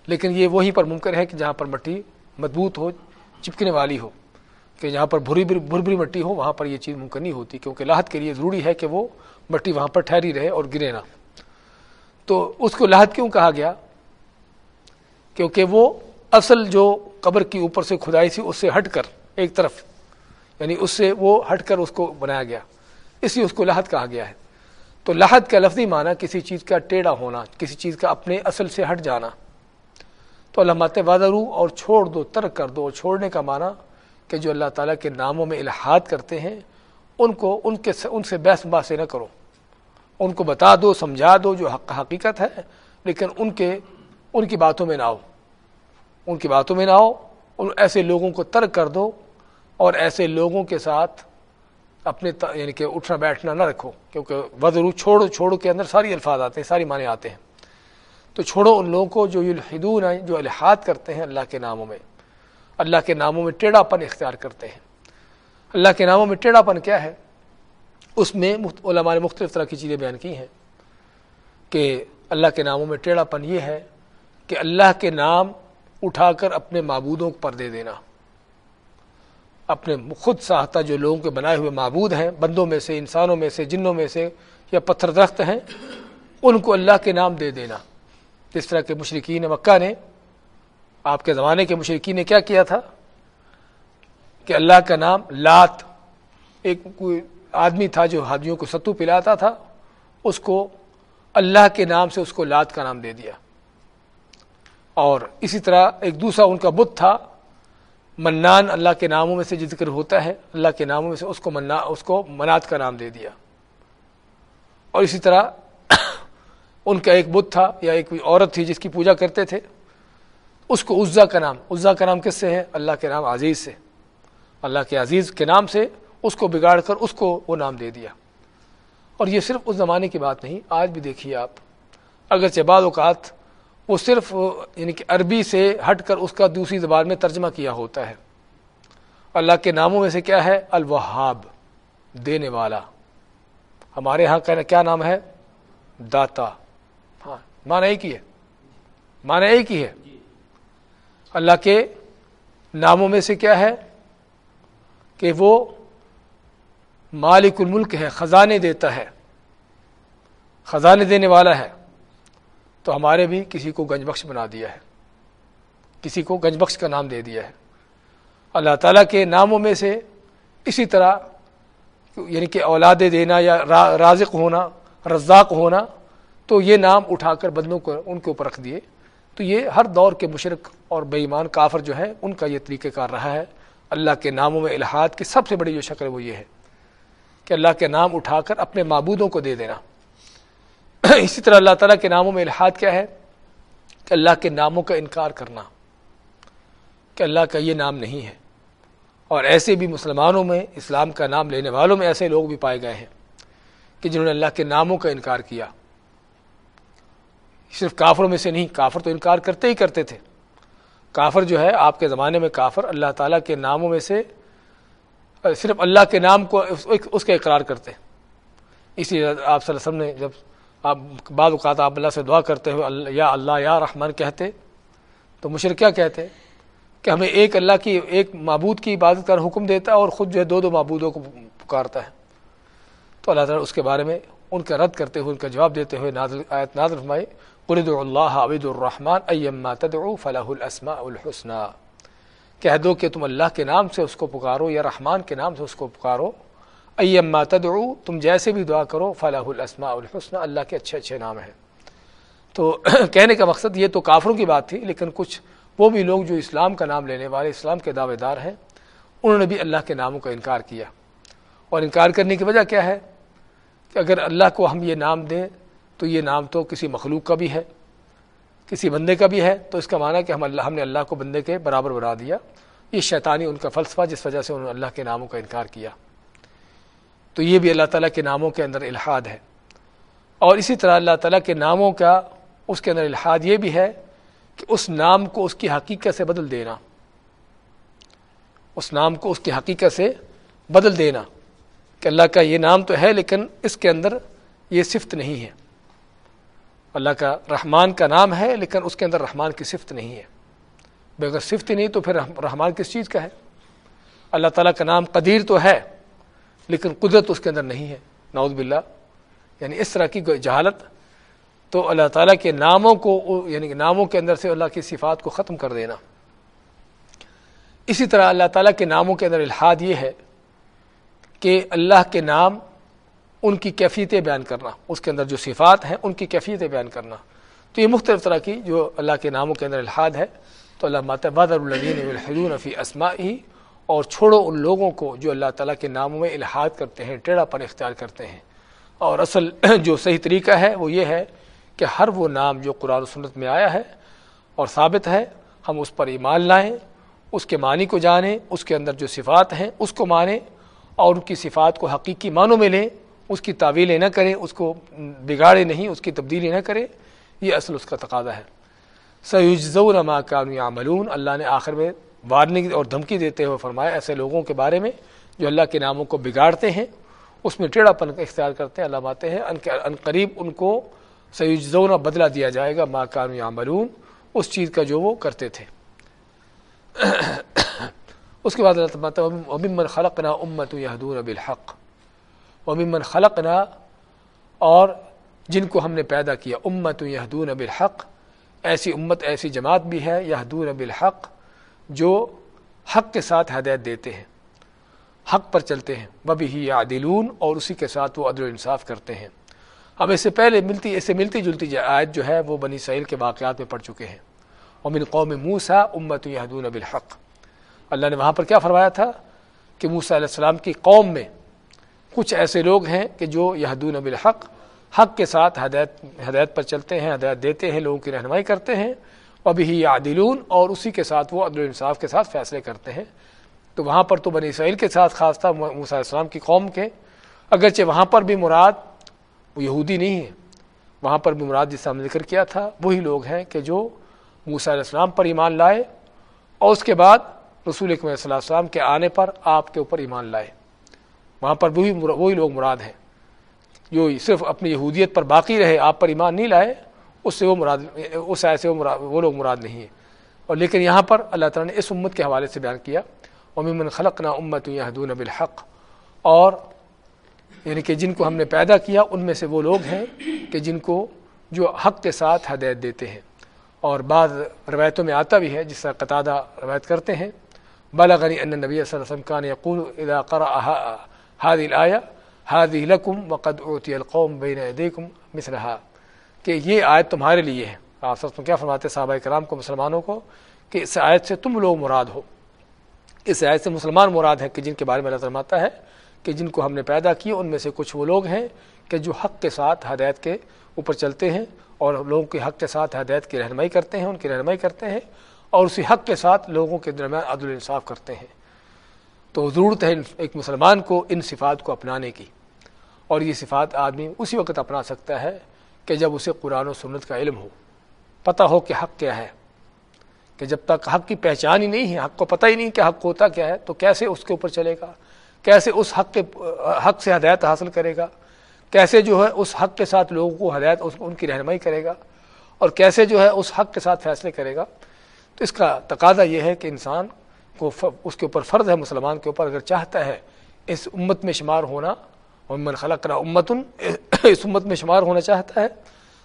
لیکن یہ وہیں پر ممکن ہے کہ جہاں پر مٹی مضبوط ہو، چپکنے والی ہو۔ کہ جہاں پر بھری بھری مٹی ہو، وہاں پر یہ چیز ممکن نہیں ہوتی، کیونکہ لاحت کے لیے ضروری ہے کہ وہ مٹی وہاں پر ٹھہری رہے اور گرے نہ۔ تو اس کو لاحت کیوں کہا گیا؟ کیونکہ وہ اصل جو قبر کی اوپر سے کھدائی تھی، اس سے ہٹ کر ایک طرف یعنی اس سے وہ ہٹ کر اس کو بنایا گیا۔ اس لیے اس کو لاحت کہا گیا ہے۔ تو لاحت کا لفظی معنی کسی چیز کا ٹیڑھا ہونا، کسی چیز کا اپنے اصل سے ہٹ جانا۔ تو اللہ مات وادرو اور چھوڑ دو، ترک کر دو۔ اور چھوڑنے کا معنی کہ جو اللہ تعالیٰ کے ناموں میں الحاد کرتے ہیں، ان کو، ان کے، ان سے بحث باسے نہ کرو۔ ان کو بتا دو، سمجھا دو جو حق، حقیقت ہے، لیکن ان کے، ان کی باتوں میں نہ آؤ۔ ان کی باتوں میں نہ آؤ، ان ایسے لوگوں کو ترک کر دو اور ایسے لوگوں کے ساتھ اپنے یعنی کہ اٹھنا بیٹھنا نہ رکھو، کیونکہ وزرو چھوڑو چھوڑو کے اندر ساری الفاظ آتے ہیں، ساری معنی آتے ہیں۔ تو چھوڑو ان لوگوں کو جو یلحدون ہیں جو الحاد کرتے ہیں اللہ کے ناموں میں۔ اللہ کے ناموں میں ٹیڑھا پن اختیار کرتے ہیں۔ اللہ کے ناموں میں ٹیڑھا پن کیا ہے؟ اس میں علماء نے مختلف طرح کی چیزیں بیان کی ہیں کہ اللہ کے ناموں میں ٹیڑھا پن یہ ہے کہ اللہ کے نام اٹھا کر اپنے معبودوں پر دے دینا۔ اپنے خود ساختہ جو لوگوں کے بنائے ہوئے معبود ہیں، بندوں میں سے، انسانوں میں سے، جنوں میں سے، یا پتھر درخت ہیں، ان کو اللہ کے نام دے دینا۔ جس طرح کے مشرقین مکہ نے، آپ کے زمانے کے مشرقین نے کیا کیا تھا؟ کہ اللہ کا نام لات، ایک کوئی آدمی تھا جو ہادیوں کو ستو پلاتا تھا، اس کو اللہ کے نام سے اس کو لات کا نام دے دیا۔ اور اسی طرح ایک دوسرا ان کا بت تھا منان اللہ کے ناموں میں سے ذکر ہوتا ہے، اللہ کے ناموں میں سے اس کو منا، اس کو منات کا نام دے دیا۔ اور اسی طرح ان کا ایک بت تھا یا ایک عورت تھی جس کی پوجا کرتے تھے، اس کو عزا کا نام۔ عزا کا نام کس سے ہے؟ اللہ کے نام عزیز سے۔ اللہ کے عزیز کے نام سے اس کو بگاڑ کر اس کو وہ نام دے دیا۔ اور یہ صرف اس زمانے کی بات نہیں، آج بھی دیکھیے آپ۔ اگرچہ بعض اوقات وہ صرف یعنی کہ عربی سے ہٹ کر اس کا دوسری زبان میں ترجمہ کیا ہوتا ہے۔ اللہ کے ناموں میں سے کیا ہے؟ الوہاب، دینے والا۔ ہمارے ہاں کیا نام ہے؟ داتا۔ ہاں مانا ایک ہی ہے۔ مانا ایک ہی ہے۔ اللہ کے ناموں میں سے کیا ہے؟ کہ وہ مالک الملک ہے، خزانے دیتا ہے۔ خزانے دینے والا ہے۔ تو ہمارے بھی کسی کو گنج بخش بنا دیا ہے۔ کسی کو گنج بخش کا نام دے دیا ہے۔ اللہ تعالیٰ کے ناموں میں سے اسی طرح یعنی کہ اولاد دینا یا رازق ہونا، رزاق ہونا، تو یہ نام اٹھا کر بدلوں کو، ان کے اوپر رکھ دیے۔ تو یہ ہر دور کے مشرق اور بے ایمان کافر جو ہے ان کا یہ طریقہ کار رہا ہے۔ اللہ کے ناموں میں الحاد کی سب سے بڑی جو شکل وہ یہ ہے کہ اللہ کے نام اٹھا کر اپنے معبودوں کو دے دینا۔ اسی طرح اللہ تعالیٰ کے ناموں میں الحاد کیا ہے؟ کہ اللہ کے ناموں کا انکار کرنا، کہ اللہ کا یہ نام نہیں ہے۔ اور ایسے بھی مسلمانوں میں، اسلام کا نام لینے والوں میں ایسے لوگ بھی پائے گئے ہیں کہ جنہوں نے اللہ کے ناموں کا انکار کیا۔ صرف کافروں میں سے نہیں، کافر تو انکار کرتے ہی کرتے تھے۔ کافر جو ہے، آپ کے زمانے میں کافر اللہ تعالیٰ کے ناموں میں سے، صرف اللہ کے نام کو اس کا اقرار کرتے۔ اسی لیے آپ صلی اللہ علیہ وسلم نے جب آپ بعض اوقات آپ اللہ سے دعا کرتے ہوئے یا اللہ یا رحمان کہتے، تو مشرق کیا کہتے؟ کہ ہمیں ایک اللہ کی ایک معبود کی عبادت کا حکم دیتا ہے اور خود جو ہے دو دو معبودوں کو پکارتا ہے۔ تو اللہ تعالیٰ اس کے بارے میں ان کا رد کرتے ہوئے، ان کا جواب دیتے ہوئے نازل آیت نازل فرمائے قلد اللہ عبید الرحمٰن ایما تدعو فلاح الاسماء الحسنہ کہہ دو کہ تم اللہ کے نام سے اس کو پکارو یا رحمان کے نام سے اس کو پکارو۔ ایما تدعو، تم جیسے بھی دعا کرو، فلاح الاسماء الحسنہ اللہ کے اچھے اچھے نام ہیں۔ تو کہنے کا مقصد یہ تو کافروں کی بات تھی، لیکن کچھ وہ بھی لوگ جو اسلام کا نام لینے والے، اسلام کے دعوے دار ہیں، انہوں نے بھی اللہ کے ناموں کا انکار کیا۔ اور انکار کرنے کی وجہ کیا ہے؟ کہ اگر اللہ کو ہم یہ نام دیں، تو یہ نام تو کسی مخلوق کا بھی ہے، کسی بندے کا بھی ہے، تو اس کا معنی کہ ہم اللہ ہم نے اللہ کو بندے کے برابر بنا دیا۔ یہ شیطانی ان کا فلسفہ جس وجہ سے انہوں نے اللہ کے ناموں کا انکار کیا۔ تو یہ بھی اللہ تعالیٰ کے ناموں کے اندر الحاد ہے۔ اور اسی طرح اللہ تعالیٰ کے ناموں کا اس کے اندر الحاد یہ بھی ہے کہ اس نام کو اس کی حقیقت سے بدل دینا۔ اس نام کو اس کی حقیقت سے بدل دینا۔ کہ اللہ کا یہ نام تو ہے لیکن اس کے اندر یہ صفت نہیں ہے۔ اللہ کا رحمان کا نام ہے لیکن اس کے اندر رحمان کی صفت نہیں ہے۔ بے اگر صفت ہی نہیں تو پھر رحمان کس چیز کا ہے؟ اللہ تعالیٰ کا نام قدیر تو ہے۔ لیکن قدرت اس کے اندر نہیں ہے۔ نعوذ باللہ۔ یعنی اس طرح کی جہالت۔ تو اللہ تعالیٰ کے ناموں کو یعنی ناموں کے اندر سے اللہ کی صفات کو ختم کر دینا۔ اسی طرح اللہ تعالیٰ کے ناموں کے اندر الحاد یہ ہے کہ اللہ کے نام ان کی کیفیتیں بیان کرنا۔ اس کے اندر جو صفات ہیں، ان کی کیفیتیں بیان کرنا۔ تو یہ مختلف طرح کی جو اللہ کے ناموں کے اندر الحاد ہے۔ تو اللہ مات بادر الدین الحدون فی اسما ہی اور چھوڑو ان لوگوں کو جو اللہ تعالیٰ کے ناموں میں الحاد کرتے ہیں، ٹیڑھا پر اختیار کرتے ہیں۔ اور اصل جو صحیح طریقہ ہے وہ یہ ہے کہ ہر وہ نام جو قرآن و سنت میں آیا ہے اور ثابت ہے، ہم اس پر ایمان لائیں، اس کے معنی کو جانیں، اس کے اندر جو صفات ہیں اس کو مانیں اور ان کی صفات کو حقیقی معنوں میں لیں۔ اس کی تعویلیں نہ کریں، اس کو بگاڑے نہیں، اس کی تبدیلی نہ کریں۔ یہ اصل اس کا تقاضا ہے۔ سیجزون ما کانو یعملون اللہ نے آخر میں وارننگ اور دھمکی دیتے ہوئے فرمایا، ایسے لوگوں کے بارے میں جو اللہ کے ناموں کو بگاڑتے ہیں، اس میں ٹیڑھا پن کا اختیار کرتے ہیں، اللہ باتے ہیں، ان قریب ان کو سیجزون بدلہ دیا جائے گا، ما کانو یعملون، اس چیز کا جو وہ کرتے تھے۔ اس کے بعد اللہ تعالیٰ ومن خلقنا امت یہدون بالحق۔ ومن خلقنا اور جن کو ہم نے پیدا کیا امت یہدون بالحق۔ ایسی امت، ایسی جماعت بھی ہے یہدون بالحق۔ جو حق کے ساتھ ہدایت دیتے ہیں، حق پر چلتے ہیں۔ وہ بھی عادلون اور اسی کے ساتھ وہ عدل و انصاف کرتے ہیں۔ اب اس سے پہلے ملتی، اس سے ملتی جلتی آیت جو ہے، وہ بنی سعیل کے واقعات میں پڑھ چکے ہیں۔ امن قوم موسا امت یہدون بالحق۔ اللہ نے وہاں پر کیا فرمایا تھا کہ موسا علیہ السلام کی قوم میں کچھ ایسے لوگ ہیں کہ جو یہدون بالحق، حق کے ساتھ ہدایت ہدایت پر چلتے ہیں، ہدایت دیتے ہیں، لوگوں کی رہنمائی کرتے ہیں۔ ابھی ہی عادلون اور اسی کے ساتھ وہ عدل و انصاف کے ساتھ فیصلے کرتے ہیں۔ تو وہاں پر تو بنی اسرائیل کے ساتھ خاص تھا، موسیٰ علیہ السلام کی قوم کے۔ اگرچہ وہاں پر بھی مراد وہ یہودی نہیں ہے، وہاں پر بھی مراد جس ہم نے ذکر کیا تھا، وہی لوگ ہیں کہ جو موسیٰ علیہ السلام پر ایمان لائے، اور اس کے بعد رسول صلی اللہ علیہ وسلم کے آنے پر آپ کے اوپر ایمان لائے۔ وہاں پر وہی وہی لوگ مراد ہیں۔ جو صرف اپنی یہودیت پر باقی رہے، آپ پر ایمان نہیں لائے اس سے وہ مراد، اس ایسے وہ مراد، وہ لوگ مراد نہیں ہیں۔ اور لیکن یہاں پر اللہ تعالیٰ نے اس امت کے حوالے سے بیان کیا امن خلق نہ امت یہدون بالحق۔ اور یعنی کہ جن کو ہم نے پیدا کیا، ان میں سے وہ لوگ ہیں کہ جن کو جو حق کے ساتھ ہدایت دیتے ہیں۔ اور بعض روایتوں میں آتا بھی ہے، جس کا قطادہ روایت کرتے ہیں بالغنی ان نبی صلی اللہ علیہ وسلم کان یقول اذا قرأ هذه الآية، هذه لكم وقد اوتی القوم بین ایدیکم مثلها۔ کہ یہ آیت تمہارے لیے ہے۔ آپ سب کیا فرماتے صحابہ کرام کو، مسلمانوں کو، کہ اس آیت سے تم لوگ مراد ہو۔ اس آیت سے مسلمان مراد ہیں کہ جن کے بارے میں اللہ فرماتا ہے کہ جن کو ہم نے پیدا کیا، ان میں سے کچھ وہ لوگ ہیں کہ جو حق کے ساتھ ہدایت کے اوپر چلتے ہیں اور لوگوں کے حق کے ساتھ ہدایت کی رہنمائی کرتے ہیں، ان کی رہنمائی کرتے ہیں اور اسی حق کے ساتھ لوگوں کے درمیان عدل انصاف کرتے ہیں۔ تو ضرورت ہے ایک مسلمان کو ان صفات کو اپنانے کی اور یہ صفات آدمی اسی وقت اپنا سکتا ہے کہ جب اسے قرآن و سنت کا علم ہو، پتہ ہو کہ حق کیا ہے۔ کہ جب تک حق کی پہچان ہی نہیں ہے، حق کو پتہ ہی نہیں کہ حق ہوتا کیا ہے، تو کیسے اس کے اوپر چلے گا؟ کیسے اس حق کے، حق سے ہدایت حاصل کرے گا؟ کیسے جو ہے اس حق کے ساتھ لوگوں کو ہدایت ان کی رہنمائی کرے گا؟ اور کیسے جو ہے اس حق کے ساتھ فیصلے کرے گا؟ تو اس کا تقاضا یہ ہے کہ انسان کو اس کے اوپر فرض ہے، مسلمان کے اوپر اگر چاہتا ہے اس امت میں شمار ہونا امن خلق کرا امتن، اس امت میں شمار ہونا چاہتا ہے۔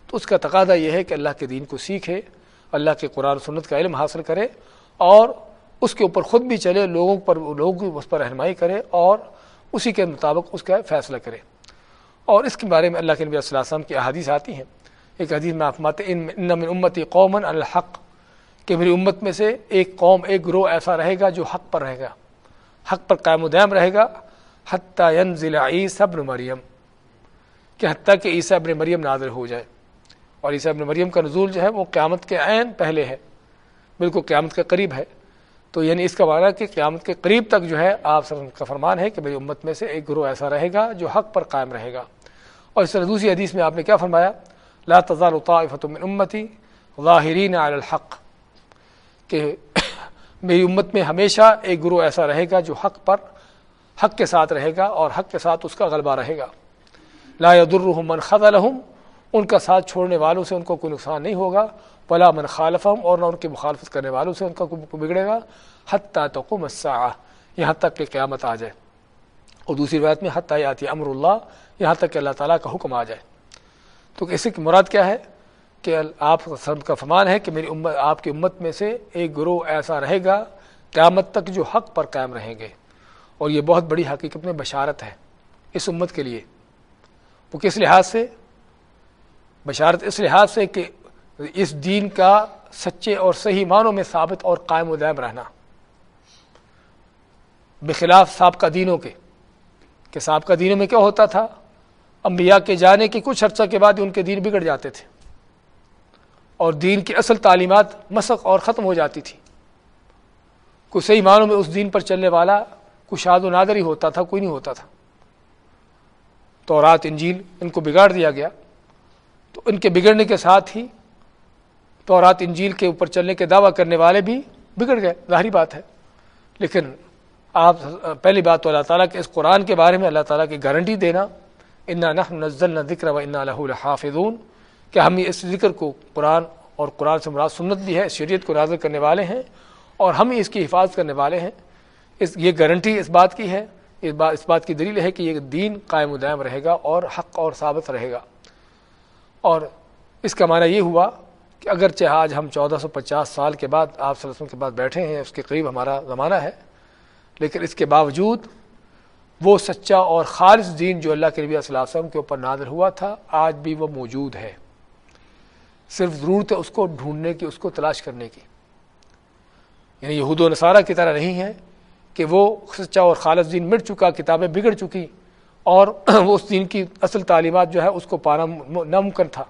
تو اس کا تقاضا یہ ہے کہ اللہ کے دین کو سیکھے، اللہ کے قرآن سنت کا علم حاصل کرے اور اس کے اوپر خود بھی چلے، لوگوں پر، لوگ اس پر رہنمائی کرے اور اسی کے مطابق اس کا فیصلہ کرے۔ اور اس کے بارے میں اللہ کے نبی صلی اللہ علیہ وسلم کی احادیث آتی ہیں۔ ایک حدیث میں آپ ماتے ان من امتی قومن الحق کہ میری امت میں سے ایک قوم، ایک گروہ ایسا رہے گا جو حق پر رہے گا۔ حق پر قائم و دائم رہے گا۔ حتیٰ ینزل عیسی ابن مریم، کہ حتیٰ کہ عیسیٰ ابن مریم نازل ہو جائے۔ اور عیسیٰ ابن مریم کا نزول جو ہے وہ قیامت کے عین پہلے ہے بالکل قیامت کے قریب ہے۔ تو یعنی اس کا معنی کہ قیامت کے قریب تک جو ہے آپ کا فرمان ہے کہ میری امت میں سے ایک گروہ ایسا رہے گا جو حق پر قائم رہے گا۔ اور اس طرح دوسری حدیث میں آپ نے کیا فرمایا؟ لا تزال طائفۃ من امتی ظاہرین علی الحق، کہ میری امت میں ہمیشہ ایک گروہ ایسا رہے گا جو حق پر حق کے ساتھ رہے گا اور حق کے ساتھ اس کا غلبہ رہے گا۔ لا يضرهم من خذلهم ان کا ساتھ چھوڑنے والوں سے ان کو کوئی نقصان نہیں ہوگا۔ بلا من خالفہم، اور نہ ان کی مخالفت کرنے والوں سے ان کا کوئی بگڑے گا۔ حتیٰ تقوم الساعہ، یہاں تک کہ قیامت آ جائے۔ اور دوسری روایت میں، حتیٰ آتی امر اللہ، یہاں تک کہ اللہ تعالیٰ کا حکم آ جائے۔ تو اسی کی مراد کیا ہے؟ کہ آپ کا فرمان ہے کہ میری امت، آپ کی امت میں سے ایک گروہ ایسا رہے گا، قیامت تک جو حق پر قائم رہیں گے۔ اور یہ بہت بڑی حقیقت میں بشارت ہے اس امت کے لیے۔ وہ کس لحاظ سے؟ بشارت اس لحاظ سے کہ اس دین کا سچے اور صحیح معنوں میں ثابت اور قائم و دائم رہنا۔ بخلاف سابقہ دینوں کے۔ کہ سابقہ دینوں میں کیا ہوتا تھا؟ انبیاء کے جانے کے کچھ عرصہ کے بعد ان کے دین بگڑ جاتے تھے۔ اور دین کی اصل تعلیمات مسق اور ختم ہو جاتی تھی۔ کوئی صحیح معنوں میں اس دین پر چلنے والا کوئی شاد و نادر ہی ہوتا تھا، کوئی نہیں ہوتا تھا۔ تو رات انجیل، ان کو بگاڑ دیا گیا۔ تو ان کے بگڑنے کے ساتھ ہی تو رات انجیل کے اوپر چلنے کے دعویٰ کرنے والے بھی بگڑ گئے۔ ظاہری بات ہے۔ لیکن آپ پہلی بات تو اللہ تعالیٰ کے اس قرآن کے بارے میں اللہ تعالیٰ کی گارنٹی دینا، انا نحن نزلنا ذکر و انا له الحافظون کہ ہم اس ذکر کو قرآن اور قرآن سے مراد سنت بھی ہے، شریعت کو نازل کرنے والے ہیں اور ہم اس کی حفاظت کرنے والے ہیں۔ اس یہ گارنٹی اس بات کی ہے، اس بات اس بات کی دلیل ہے کہ یہ دین قائم و دائم رہے گا اور حق اور ثابت رہے گا۔ اور اس کا معنی یہ ہوا کہ اگرچہ آج ہم چودہ سو پچاس سال کے بعد آپ صلی اللہ علیہ وسلم کے بعد بیٹھے ہیں، اس کے قریب ہمارا زمانہ ہے، لیکن اس کے باوجود وہ سچا اور خالص دین جو اللہ کے نبی صلی اللہ علیہ وسلم کے اوپر نادر ہوا تھا، آج بھی وہ موجود ہے۔ صرف ضرورت ہے اس کو ڈھونڈنے کی، اس کو تلاش کرنے کی۔ یعنی یہود و نصارہ کی طرح نہیں ہے کہ وہ سچا اور خالص دین مٹ چکا، کتابیں بگڑ چکی اور وہ اس دین کی اصل تعلیمات جو ہے اس کو پانا ناممکن تھا۔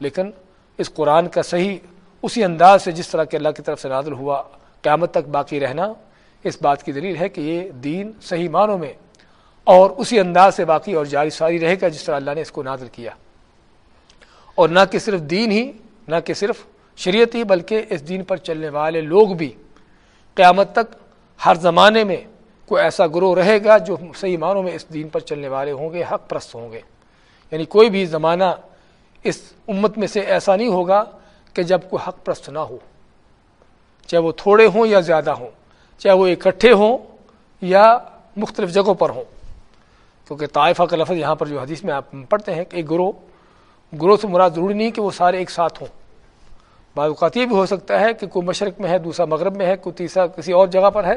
لیکن اس قرآن کا صحیح اسی انداز سے جس طرح کہ اللہ کی طرف سے نازل ہوا، قیامت تک باقی رہنا اس بات کی دلیل ہے کہ یہ دین صحیح معنوں میں اور اسی انداز سے باقی اور جاری ساری رہے گا جس طرح اللہ نے اس کو نازل کیا۔ اور نہ کہ صرف دین ہی، نہ کہ صرف شریعت ہی، بلکہ اس دین پر چلنے والے لوگ بھی قیامت تک ہر زمانے میں کوئی ایسا گروہ رہے گا جو صحیح معنوں میں اس دین پر چلنے والے ہوں گے، حق پرست ہوں گے۔ یعنی کوئی بھی زمانہ اس امت میں سے ایسا نہیں ہوگا کہ جب کوئی حق پرست نہ ہو۔ چاہے وہ تھوڑے ہوں یا زیادہ ہوں، چاہے وہ اکٹھے ہوں یا مختلف جگہوں پر ہوں۔ کیونکہ طائفہ کا لفظ یہاں پر جو حدیث میں آپ پڑھتے ہیں کہ ایک گروہ گروہ سے مراد ضروری نہیں کہ وہ سارے ایک ساتھ ہوں۔ بعض اوقات یہ بھی ہو سکتا ہے کہ کوئی مشرق میں ہے، دوسرا مغرب میں ہے، کوئی تیسرا کسی اور جگہ پر ہے،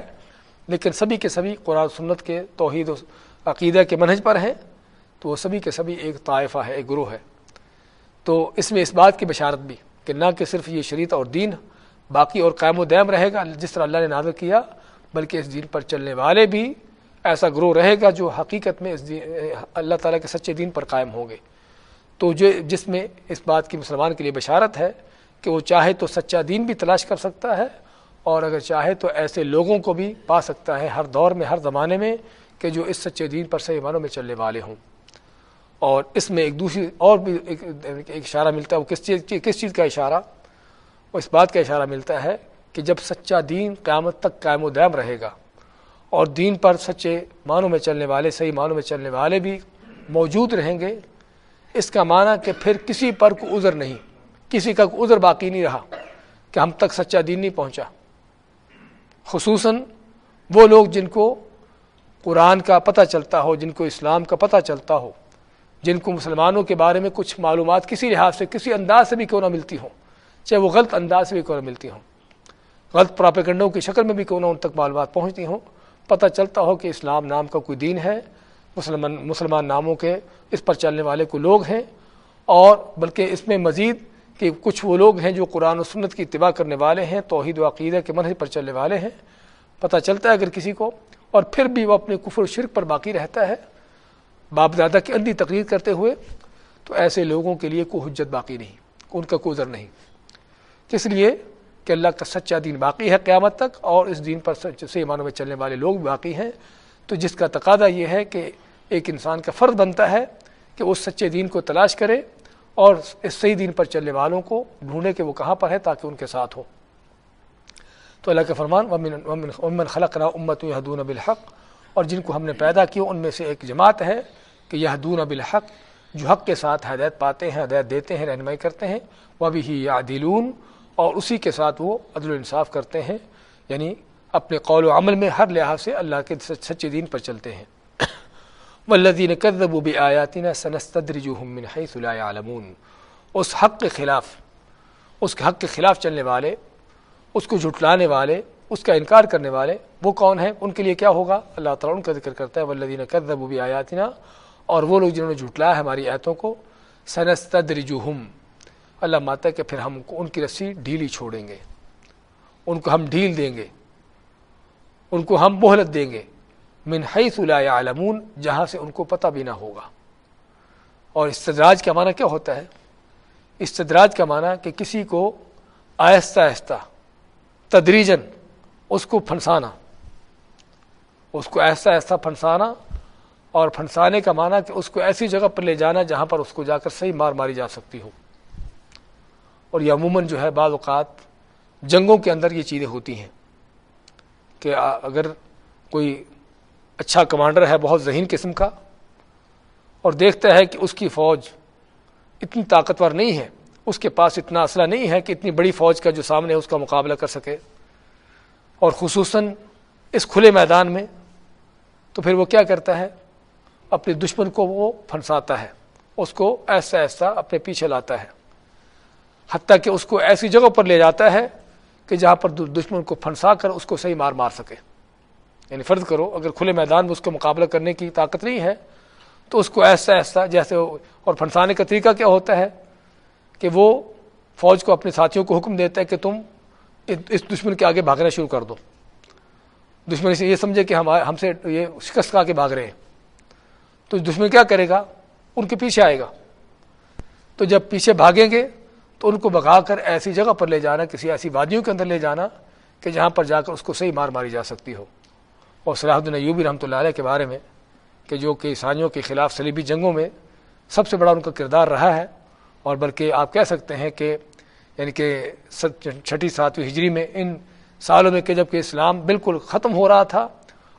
لیکن سبھی کے سبھی قرآن سنت کے توحید و عقیدہ کے منہج پر ہیں، تو وہ سبھی کے سبھی ایک طائفہ ہے، ایک گروہ ہے۔ تو اس میں اس بات کی بشارت بھی کہ نہ کہ صرف یہ شریعت اور دین باقی اور قائم و دائم رہے گا، جس طرح اللہ نے نازل کیا، بلکہ اس دین پر چلنے والے بھی ایسا گروہ رہے گا جو حقیقت میں اس دین، اللہ تعالیٰ کے سچے دین پر قائم ہوں گے۔ تو جو جس میں اس بات کی مسلمان کے لیے بشارت ہے کہ وہ چاہے تو سچا دین بھی تلاش کر سکتا ہے اور اگر چاہے تو ایسے لوگوں کو بھی پا سکتا ہے ہر دور میں، ہر زمانے میں کہ جو اس سچے دین پر صحیح معنوں میں چلنے والے ہوں۔ اور اس میں ایک دوسری اور بھی ایک اشارہ ملتا ہے، وہ کس چیز کس چیز کا اشارہ؟ وہ اس بات کا اشارہ ملتا ہے کہ جب سچا دین قیامت تک قائم و دائم رہے گا اور دین پر سچے معنوں میں چلنے والے، صحیح معنوں میں چلنے والے بھی موجود رہیں گے، اس کا معنی کہ پھر کسی پر کو عذر نہیں۔ کسی کا عذر باقی نہیں رہا کہ ہم تک سچا دین نہیں پہنچا۔ خصوصاً وہ لوگ جن کو قرآن کا پتہ چلتا ہو، جن کو اسلام کا پتہ چلتا ہو، جن کو مسلمانوں کے بارے میں کچھ معلومات کسی لحاظ سے، کسی انداز سے بھی کیوں نہ ملتی ہوں، چاہے وہ غلط انداز سے بھی کیوں نہ ملتی ہوں۔ غلط پراپیکنڈوں کی شکل میں بھی کیوں نہ ان تک معلومات پہنچتی ہوں۔ پتہ چلتا ہو کہ اسلام نام کا کوئی دین ہے، مسلمان مسلمان ناموں کے اس پر چلنے والے کوئی لوگ ہیں اور بلکہ اس میں مزید کہ کچھ وہ لوگ ہیں جو قرآن و سنت کی اتباع کرنے والے ہیں، توحید و عقیدہ کے منحص پر چلنے والے ہیں۔ پتہ چلتا ہے اگر کسی کو، اور پھر بھی وہ اپنے کفر و شرک پر باقی رہتا ہے۔ باپ دادا کی اندھی تقریر کرتے ہوئے تو ایسے لوگوں کے لیے کوئی حجت باقی نہیں، ان کا کوئی ذر نہیں۔ اس لیے کہ اللہ کا سچا دین باقی ہے قیامت تک، اور اس دین پر صحیح معنوں میں چلنے والے لوگ باقی ہیں۔ تو جس کا تقاضا یہ ہے کہ ایک انسان کا فرض بنتا ہے کہ اس سچے دین کو تلاش کرے اور اس صحیح دین پر چلنے والوں کو ڈھونڈے کہ وہ کہاں پر ہے تاکہ ان کے ساتھ ہو تو اللہ کے فرمان امن خلق نا امت یہدون بالحق۔ اور جن کو ہم نے پیدا کیا، ان میں سے ایک جماعت ہے کہ یہدون بالحق۔ جو حق کے ساتھ ہدایت پاتے ہیں، ہدایت دیتے ہیں، رہنمائی کرتے ہیں۔ وہ بھی ہی یادلون اور اسی کے ساتھ وہ عدل و انصاف کرتے ہیں۔ یعنی اپنے قول و عمل میں ہر لحاظ سے اللہ کے سچے دین پر چلتے ہیں۔ والذین کذبوا بآیاتنا سنستدرجهم من حیث لا يعلمون اس حق کے خلاف، اس کے حق کے خلاف چلنے والے، اس کو جھٹلانے والے، اس کا انکار کرنے والے وہ کون ہیں؟ ان کے لیے کیا ہوگا؟ اللہ تعالیٰ ان کا ذکر کرتا ہے، والذین کذبوا بآیاتنا، اور وہ لوگ جنہوں نے جھٹلایا ہے ہماری آیتوں کو، سنستدرجهم۔ اللہ ماتا کہ پھر ہم ان کی رسی ڈھیلی چھوڑیں گے، ان کو ہم ڈھیل دیں گے، ان کو ہم بہلت دیں گے۔ من حیث لا يعلمون جہاں سے ان کو پتہ بھی نہ ہوگا۔ اور استدراج کا معنی کیا ہوتا ہے؟ استدراج کا معنی کہ کسی کو آہستہ آہستہ تدریجن اس کو پھنسانا، اس کو آہستہ آہستہ پھنسانا، اور پھنسانے کا معنی کہ اس کو ایسی جگہ پر لے جانا جہاں پر اس کو جا کر صحیح مار ماری جا سکتی ہو۔ اور یہ عموماً جو ہے بعض اوقات جنگوں کے اندر یہ چیزیں ہوتی ہیں کہ اگر کوئی اچھا کمانڈر ہے، بہت ذہین قسم کا، اور دیکھتا ہے کہ اس کی فوج اتنی طاقتور نہیں ہے، اس کے پاس اتنا اسلحہ نہیں ہے کہ اتنی بڑی فوج کا جو سامنے اس کا مقابلہ کر سکے۔ اور خصوصاً اس کھلے میدان میں، تو پھر وہ کیا کرتا ہے؟ اپنے دشمن کو وہ پھنساتا ہے، اس کو ایسا ایسا اپنے پیچھے لاتا ہے۔ حتیٰ کہ اس کو ایسی جگہ پر لے جاتا ہے کہ جہاں پر دشمن کو پھنسا کر اس کو صحیح مار مار سکے۔ یعنی فرض کرو، اگر کھلے میدان میں اس کو مقابلہ کرنے کی طاقت نہیں ہے، تو اس کو ایسا ایسا جیسے اور پھنسانے کا طریقہ کیا ہوتا ہے؟ کہ وہ فوج کو اپنے ساتھیوں کو حکم دیتا ہے کہ تم اس دشمن کے آگے بھاگنا شروع کر دو۔ دشمن سے یہ سمجھے کہ ہم ہم سے یہ شکست کا کے بھاگ رہے ہیں۔ تو دشمن کیا کرے گا؟ ان کے پیچھے آئے گا۔ تو جب پیچھے بھاگیں گے، تو ان کو بگا کر ایسی جگہ پر لے جانا، کسی ایسی وادیوں کے اندر لے جانا کہ جہاں پر جا کر اس کو صحیح مار ماری جا سکتی ہو۔ اور صلاح الدین ایوبی رحمۃ اللہ علیہ کے بارے میں کہ جو کہ عیسائیوں کے خلاف صلیبی جنگوں میں سب سے بڑا ان کا کردار رہا ہے اور بلکہ آپ کہہ سکتے ہیں کہ یعنی کہ چھٹی ساتویں ہجری میں ان سالوں میں کہ جبکہ اسلام بالکل ختم ہو رہا تھا،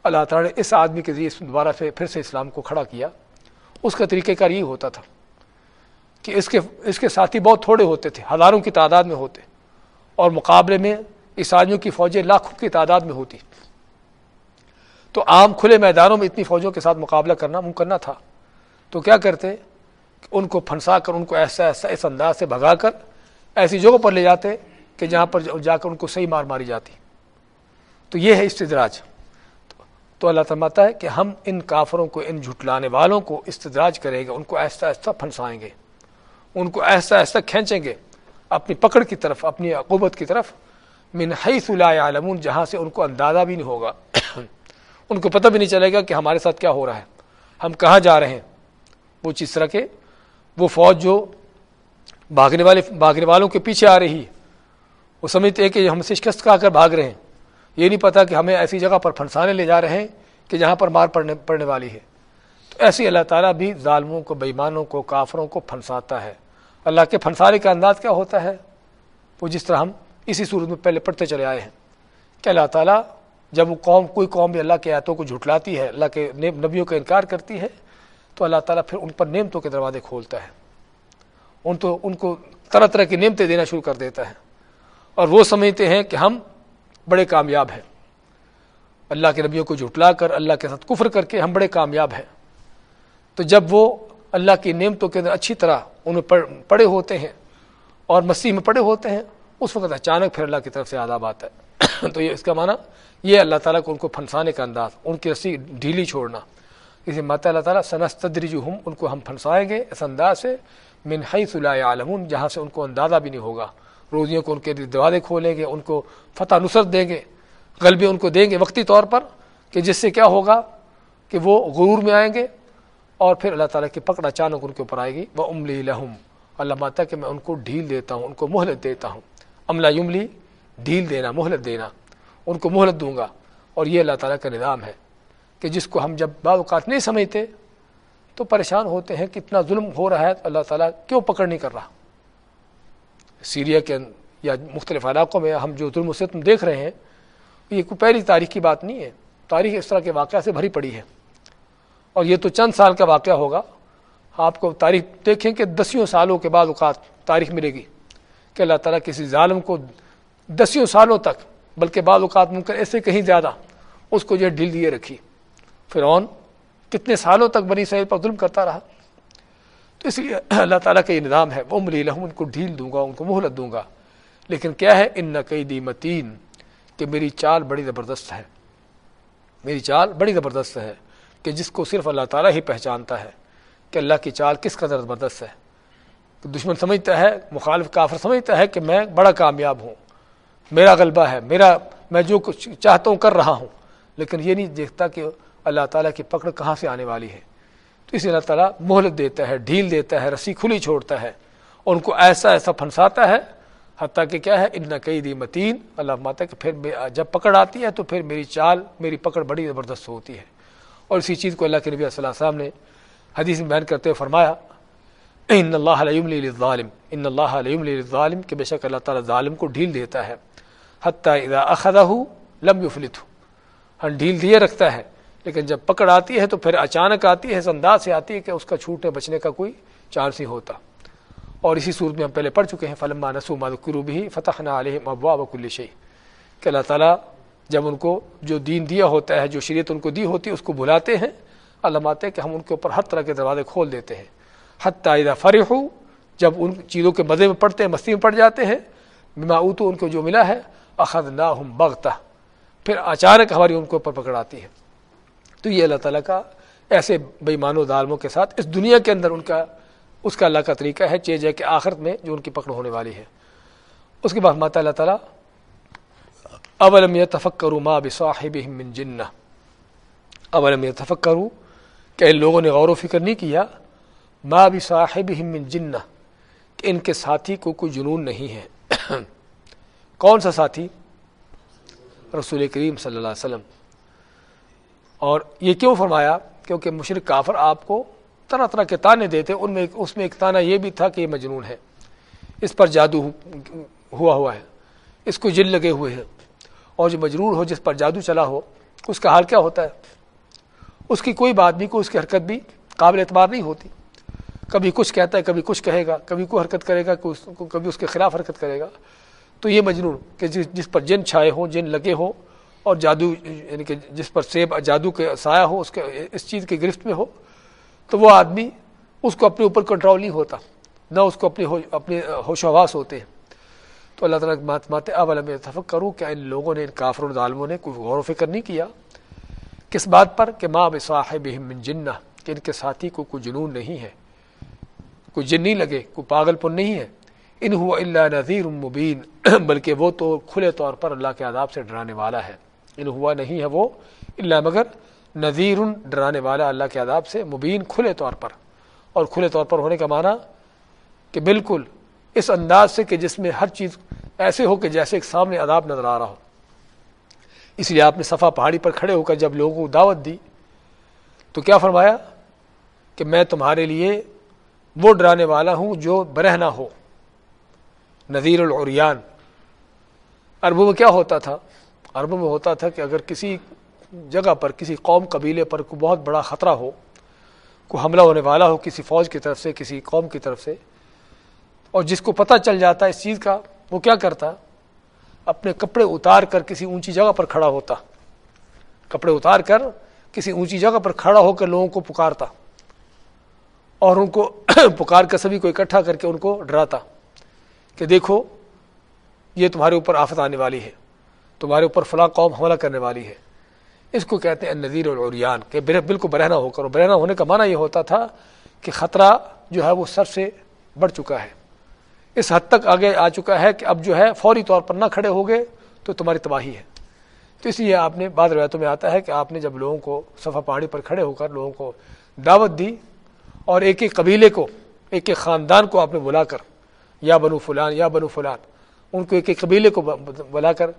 اللہ تعالیٰ نے اس آدمی کے ذریعے دوبارہ سے پھر سے اسلام کو کھڑا کیا۔ اس کا طریقہ کار یہی ہوتا تھا کہ اس کے اس کے ساتھی بہت تھوڑے ہوتے تھے، ہزاروں کی تعداد میں ہوتے اور مقابلے میں اس آدمیوں کی فوجیں لاکھوں کی تعداد میں ہوتی۔ تو عام کھلے میدانوں میں اتنی فوجوں کے ساتھ مقابلہ کرنا ممکن نہ تھا۔ تو کیا کرتے؟ ان کو پھنسا کر، ان کو ایسا ایسا اس انداز سے بھگا کر ایسی جگہوں پر لے جاتے کہ جہاں پر جا کر ان کو صحیح مار ماری جاتی۔ تو یہ ہے استدراج۔ تو اللہ تعالیٰ ہے کہ ہم ان کافروں کو، ان جھٹلانے والوں کو استدراج کریں گے، ان کو ایسا ایسا پھنسائیں گے۔ ان کو ایسا ایسا کھینچیں گے۔ اپنی پکڑ کی طرف، اپنی عقوبت کی طرف۔ من حیث لا عالمون جہاں سے ان کو اندازہ بھی نہیں ہوگا۔ ان کو پتہ بھی نہیں چلے گا کہ ہمارے ساتھ کیا ہو رہا ہے۔ ہم کہاں جا رہے ہیں؟ وہ چیز طرح کے، وہ فوج جو بھاگنے والے، بھاگنے والوں کے پیچھے آ رہی ہے۔ وہ سمجھتے ہیں کہ ہم سے شکست کھا کر بھاگ رہے ہیں۔ یہ نہیں پتا کہ ہمیں ایسی جگہ پر پھنسانے لے جا رہے ہیں کہ جہاں پر مار پڑنے پڑنے والی ہے۔ تو ایسی اللہ تعالیٰ بھی ظالموں کو بےمانوں کو، کافروں کو پھنساتا ہے۔ اللہ کے پھنسانے کا انداز کیا ہوتا ہے؟ وہ جس طرح ہم اسی صورت میں پہلے پڑھتے چلے آئے ہیں۔ کہ اللہ تعالیٰ جب وہ قوم کوئی قوم بھی اللہ کے آیتوں کو جھٹلاتی ہے، اللہ کے نبیوں کا انکار کرتی ہے، تو اللہ تعالیٰ پھر ان پر نعمتوں کے دروازے کھولتا ہے۔ ان تو ان کو طرح طرح کی نعمتیں دینا شروع کر دیتا ہے۔ اور وہ سمجھتے ہیں کہ ہم بڑے کامیاب ہیں۔ اللہ کے نبیوں کو جھٹلا کر، اللہ کے ساتھ کفر کر کے ہم بڑے کامیاب ہیں۔ تو جب وہ اللہ کی نعمتوں کے اندر اچھی طرح ان میں پڑے ہوتے ہیں اور مسیح میں پڑے ہوتے ہیں، اس وقت اچانک پھر اللہ کی طرف سے عذاب آتا ہے۔ تو یہ اس کا معنی یہ اللہ تعالیٰ کو ان کو پھنسانے کا انداز، ان کی رسی ڈھیلی چھوڑنا۔ اسی مات اللہ تعالیٰ سنستری جو ہم ان کو ہم پھنسائیں گے اس انداز سے، من حیث لا عالم جہاں سے ان کو اندازہ بھی نہیں ہوگا۔ روزیوں کو ان کے دروازے کھولیں گے، ان کو فتح نصرت دیں گے۔ غلبے ان کو دیں گے وقتی طور پر کہ جس سے کیا ہوگا کہ وہ غرور میں آئیں گے اور پھر اللہ تعالیٰ کی پکڑ اچانک ان کے اوپر آئے گی۔ وہ املی لہم اللہ ماتا کہ میں ان کو ڈھیل دیتا ہوں، ان کو مہلت دیتا ہوں۔ عملہ یملی ڈھیل دینا، مہلت دینا، ان کو مہلت دوں گا۔ اور یہ اللہ تعالیٰ کا نظام ہے کہ جس کو ہم جب بعض اوقات نہیں سمجھتے تو پریشان ہوتے ہیں کہ اتنا ظلم ہو رہا ہے تو اللہ تعالیٰ کیوں پکڑ نہیں کر رہا؟ سیریا کے یا مختلف علاقوں میں ہم جو ظلم و ستم دیکھ رہے ہیں، یہ کوئی پہلی تاریخ کی بات نہیں ہے۔ تاریخ اس طرح کے واقعہ سے بھری پڑی ہے۔ اور یہ تو چند سال کا واقعہ ہوگا۔ آپ کو تاریخ دیکھیں کہ دسیوں سالوں کے بعد اوقات تاریخ ملے گی کہ اللہ تعالیٰ کسی ظالم کو دسیوں سالوں تک، بلکہ بعض اوقات ممکن ایسے کہیں زیادہ اس کو جو ڈھیل دیے رکھی۔ فرعون کتنے سالوں تک بنی سعید پر ظلم کرتا رہا۔ تو اس لیے اللہ تعالیٰ کا یہ نظام ہے، وہ ملی لہم ان کو ڈھیل دوں گا، ان کو مہلت دوں گا۔ لیکن کیا ہے؟ ان نقیدی متین کہ میری چال بڑی زبردست ہے۔ میری چال بڑی زبردست ہے کہ جس کو صرف اللہ تعالیٰ ہی پہچانتا ہے کہ اللہ کی چال کس قدر زبردست ہے۔ دشمن سمجھتا ہے، مخالف کافر سمجھتا ہے کہ میں بڑا کامیاب ہوں۔ میرا غلبہ ہے، میرا، میں جو کچھ چاہتا ہوں کر رہا ہوں، لیکن یہ نہیں دیکھتا کہ اللہ تعالیٰ کی پکڑ کہاں سے آنے والی ہے۔ تو اس لیے اللہ تعالیٰ مہلت دیتا ہے، ڈھیل دیتا ہے، رسی کھلی چھوڑتا ہے، اور ان کو ایسا ایسا پھنساتا ہے، حتیٰ کہ کیا ہے؟ ان نقیدی متین۔ اللہ ماتا کہ پھر جب پکڑ آتی ہے تو پھر میری چال، میری پکڑ بڑی زبردست ہوتی ہے۔ اور اسی چیز کو اللہ کے نبی صلی اللہ علیہ وسلم نے حدیث میں بیان کرتے ہوئے فرمایا ان اللہ علیہ ظالم ان اللہ علیہ ظالم کہ بے شک اللہ تعالیٰ ظالم کو ڈھیل دیتا ہے۔ حتیٰ اذا اخذہ لم یفلت ہاں ڈھیل دیے رکھتا ہے، لیکن جب پکڑ آتی ہے تو پھر اچانک آتی ہے، اس انداز سے آتی ہے کہ اس کا چھوٹنے بچنے کا کوئی چانس نہیں ہوتا۔ اور اسی صورت میں ہم پہلے پڑھ چکے ہیں، فلما نسو مادکرو بھی فتح نہ علیہ ابوا وکل شی کہ اللہ تعالیٰ جب ان کو جو دین دیا ہوتا ہے، جو شریعت ان کو دی ہوتی ہے، اس کو بلاتے ہیں۔ علامات کہ ہم ان کے اوپر ہر طرح کے دروازے کھول دیتے ہیں۔ حت تعدہ فرح ہو جب ان چیزوں کے مزے میں پڑتے ہیں مستی میں پڑ جاتے ہیں، بما اوتو ان کو جو ملا ہے اخذ نہ ہم بغتا پھر اچانک ہماری ان کو اوپر پکڑ آتی ہے۔ تو یہ اللہ تعالیٰ کا ایسے بے و ظالموں کے ساتھ اس دنیا کے اندر ان کا، اس کا اللہ کا طریقہ ہے، چیز ہے کہ آخرت میں جو ان کی پکڑ ہونے والی ہے۔ اس کے بعد ماتا اللہ تعالیٰ، اولم تفک کروں ماں بصاحب من جنہ۔ اولم تفک کروں کہ ان لوگوں نے غور و فکر نہیں کیا ماں بھی صاحب من جنہ کہ ان کے ساتھی کو کوئی جنون نہیں ہے۔ کون سا ساتھی؟ رسول کریم صلی اللہ علیہ وسلم۔ اور یہ کیوں فرمایا؟ کیونکہ مشرق کافر آپ کو طرح طرح کے تانے دیتے، ان میں اس میں ایک تانا یہ بھی تھا کہ یہ مجنون ہے۔ اس پر جادو ہوا ہوا ہے۔ اس کو جل لگے ہوئے ہیں۔ اور جو مجرور ہو، جس پر جادو چلا ہو، اس کا حال کیا ہوتا ہے؟ اس کی کوئی بات بھی، کوئی اس کی حرکت بھی قابل اعتبار نہیں ہوتی۔ کبھی کچھ کہتا ہے، کبھی کچھ کہے گا، کبھی کوئی حرکت کرے گا کبھی اس کے خلاف حرکت کرے گا۔ تو یہ مجنون کہ جس پر جن چھائے ہوں، جن لگے ہوں اور جادو یعنی کہ جس پر سیب، جادو کے سایہ ہو، اس کے، اس چیز کی گرفت میں ہو، تو وہ آدمی اس کو اپنے اوپر کنٹرول نہیں ہوتا۔ نہ اس کو اپنے اپنے، ہوش و حواس ہوتے ہیں۔ تو اللہ تعالیٰ مات مات اول میں اتفق کروں کہ ان لوگوں نے، ان کافر ظالموں نے کوئی غور و فکر نہیں کیا۔ کس بات پر؟ کہ ماں بصاحب من جنہ، کہ ان کے ساتھی کو کوئی جنون نہیں ہے۔ کوئی جن نہیں لگے، کوئی پاگل پن نہیں ہے۔ ان ہوا اللہ نذیر مبین، بلکہ وہ تو کھلے طور پر اللہ کے عذاب سے ڈرانے والا ہے۔ ان ہوا نہیں ہے وہ اللہ مگر نذیر ڈرانے والا اللہ کے عذاب سے مبین کھلے طور پر۔ اور کھلے طور پر ہونے کا معنی کہ بالکل اس انداز سے کہ جس میں ہر چیز ایسے ہو کہ جیسے ایک سامنے عذاب نظر آ رہا ہو۔ اس لیے آپ نے صفا پہاڑی پر کھڑے ہو کر جب لوگوں کو دعوت دی تو کیا فرمایا کہ میں تمہارے لیے وہ ڈرانے والا ہوں جو برہنا ہو۔ نذیر العریان۔ عربوں میں کیا ہوتا تھا؟ عربوں میں ہوتا تھا کہ اگر کسی جگہ پر، کسی قوم قبیلے پر کوئی بہت بڑا خطرہ ہو کوئی حملہ ہونے والا ہو کسی فوج کی طرف سے، کسی قوم کی طرف سے، اور جس کو پتہ چل جاتا ہے اس چیز کا، وہ کیا کرتا؟ اپنے کپڑے اتار کر کسی اونچی جگہ پر کھڑا ہوتا۔ کپڑے اتار کر کسی اونچی جگہ پر کھڑا ہو کر لوگوں کو پکارتا۔ اور ان کو پکار کر سبھی کو اکٹھا کر کے ان کو ڈراتا کہ دیکھو، یہ تمہارے اوپر آفت آنے والی ہے، تمہارے اوپر فلاں قوم حملہ کرنے والی ہے۔ اس کو کہتے ہیں نذیر العریان کہ بالکل برہنا ہو کر برہنا ہونے کا معنی یہ ہوتا تھا کہ خطرہ جو ہے وہ سر سے بڑھ چکا ہے۔ اس حد تک آگے آ چکا ہے کہ اب جو ہے فوری طور پر نہ کھڑے ہو گئے تو تمہاری تباہی ہے۔ تو اس لیے آپ نے بعض روایتوں میں آتا ہے کہ آپ نے جب لوگوں کو صفا پہاڑی پر کھڑے ہو کر لوگوں کو دعوت دی اور ایک ایک قبیلے کو، ایک ایک خاندان کو آپ نے بلا کر، یا بنو فلان، یا بنو فلان، ان کو ایک ایک قبیلے کو بلا کر،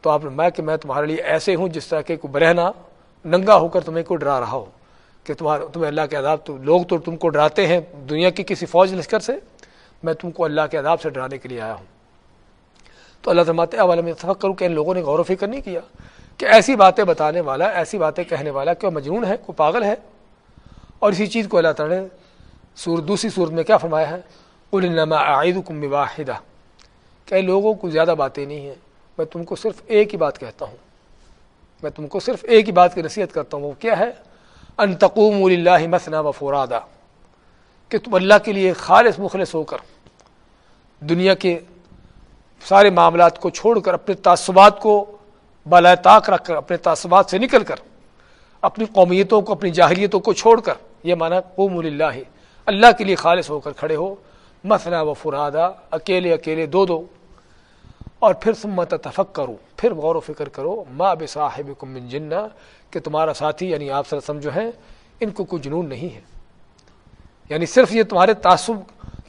تو آپ نے میں کہ میں تمہارے لیے ایسے ہوں جس طرح کہ کوئی برہنا ننگا ہو کر تمہیں کوئی ڈرا رہا ہو، کہ تمہارا، تمہیں اللہ کے عذاب، تو لوگ تو تم کو ڈراتے ہیں، دنیا کی کسی فوج لشکر سے، میں تم کو اللہ کے عذاب سے ڈرانے کے لیے آیا ہوں۔ تو اللہ تعالیٰ والے میں اتفاق کروں کہ ان لوگوں نے غور و فکر نہیں کیا کہ ایسی باتیں بتانے والا، ایسی باتیں کہنے والا کہ وہ مجنون ہے، کوئی پاگل ہے؟ اور اسی چیز کو اللہ تعالیٰ نے سور دوسری صورت میں کیا فرمایا ہے؟ النما عید کم واحدہ کہ لوگوں کو زیادہ باتیں نہیں ہیں۔ میں تم کو صرف ایک ہی بات کہتا ہوں۔ میں تم کو صرف ایک ہی بات کی نصیحت کرتا ہوں۔ وہ کیا ہے؟ انتقوم اللہ مسنا و فورادا کہ تم اللہ کے لیے خالص مخلص ہو کر دنیا کے سارے معاملات کو چھوڑ کر، اپنے تعصبات کو بالائے طاق رکھ کر، اپنے تعصبات سے نکل کر، اپنی قومیتوں کو، اپنی جاہریتوں کو چھوڑ کر یہ مانا قوم اللہ اللہ کے لیے خالص ہو کر کھڑے ہو۔ مسنا و فرادا اکیلے اکیلے دو دو۔ اور پھر سمت تفق کرو پھر غور و فکر کرو ماں بے صاحب من جنہ، کہ تمہارا ساتھی یعنی آپ سر سمجھو ہیں، ان کو کوئی جنون نہیں ہے۔ یعنی صرف یہ تمہارے تعصب،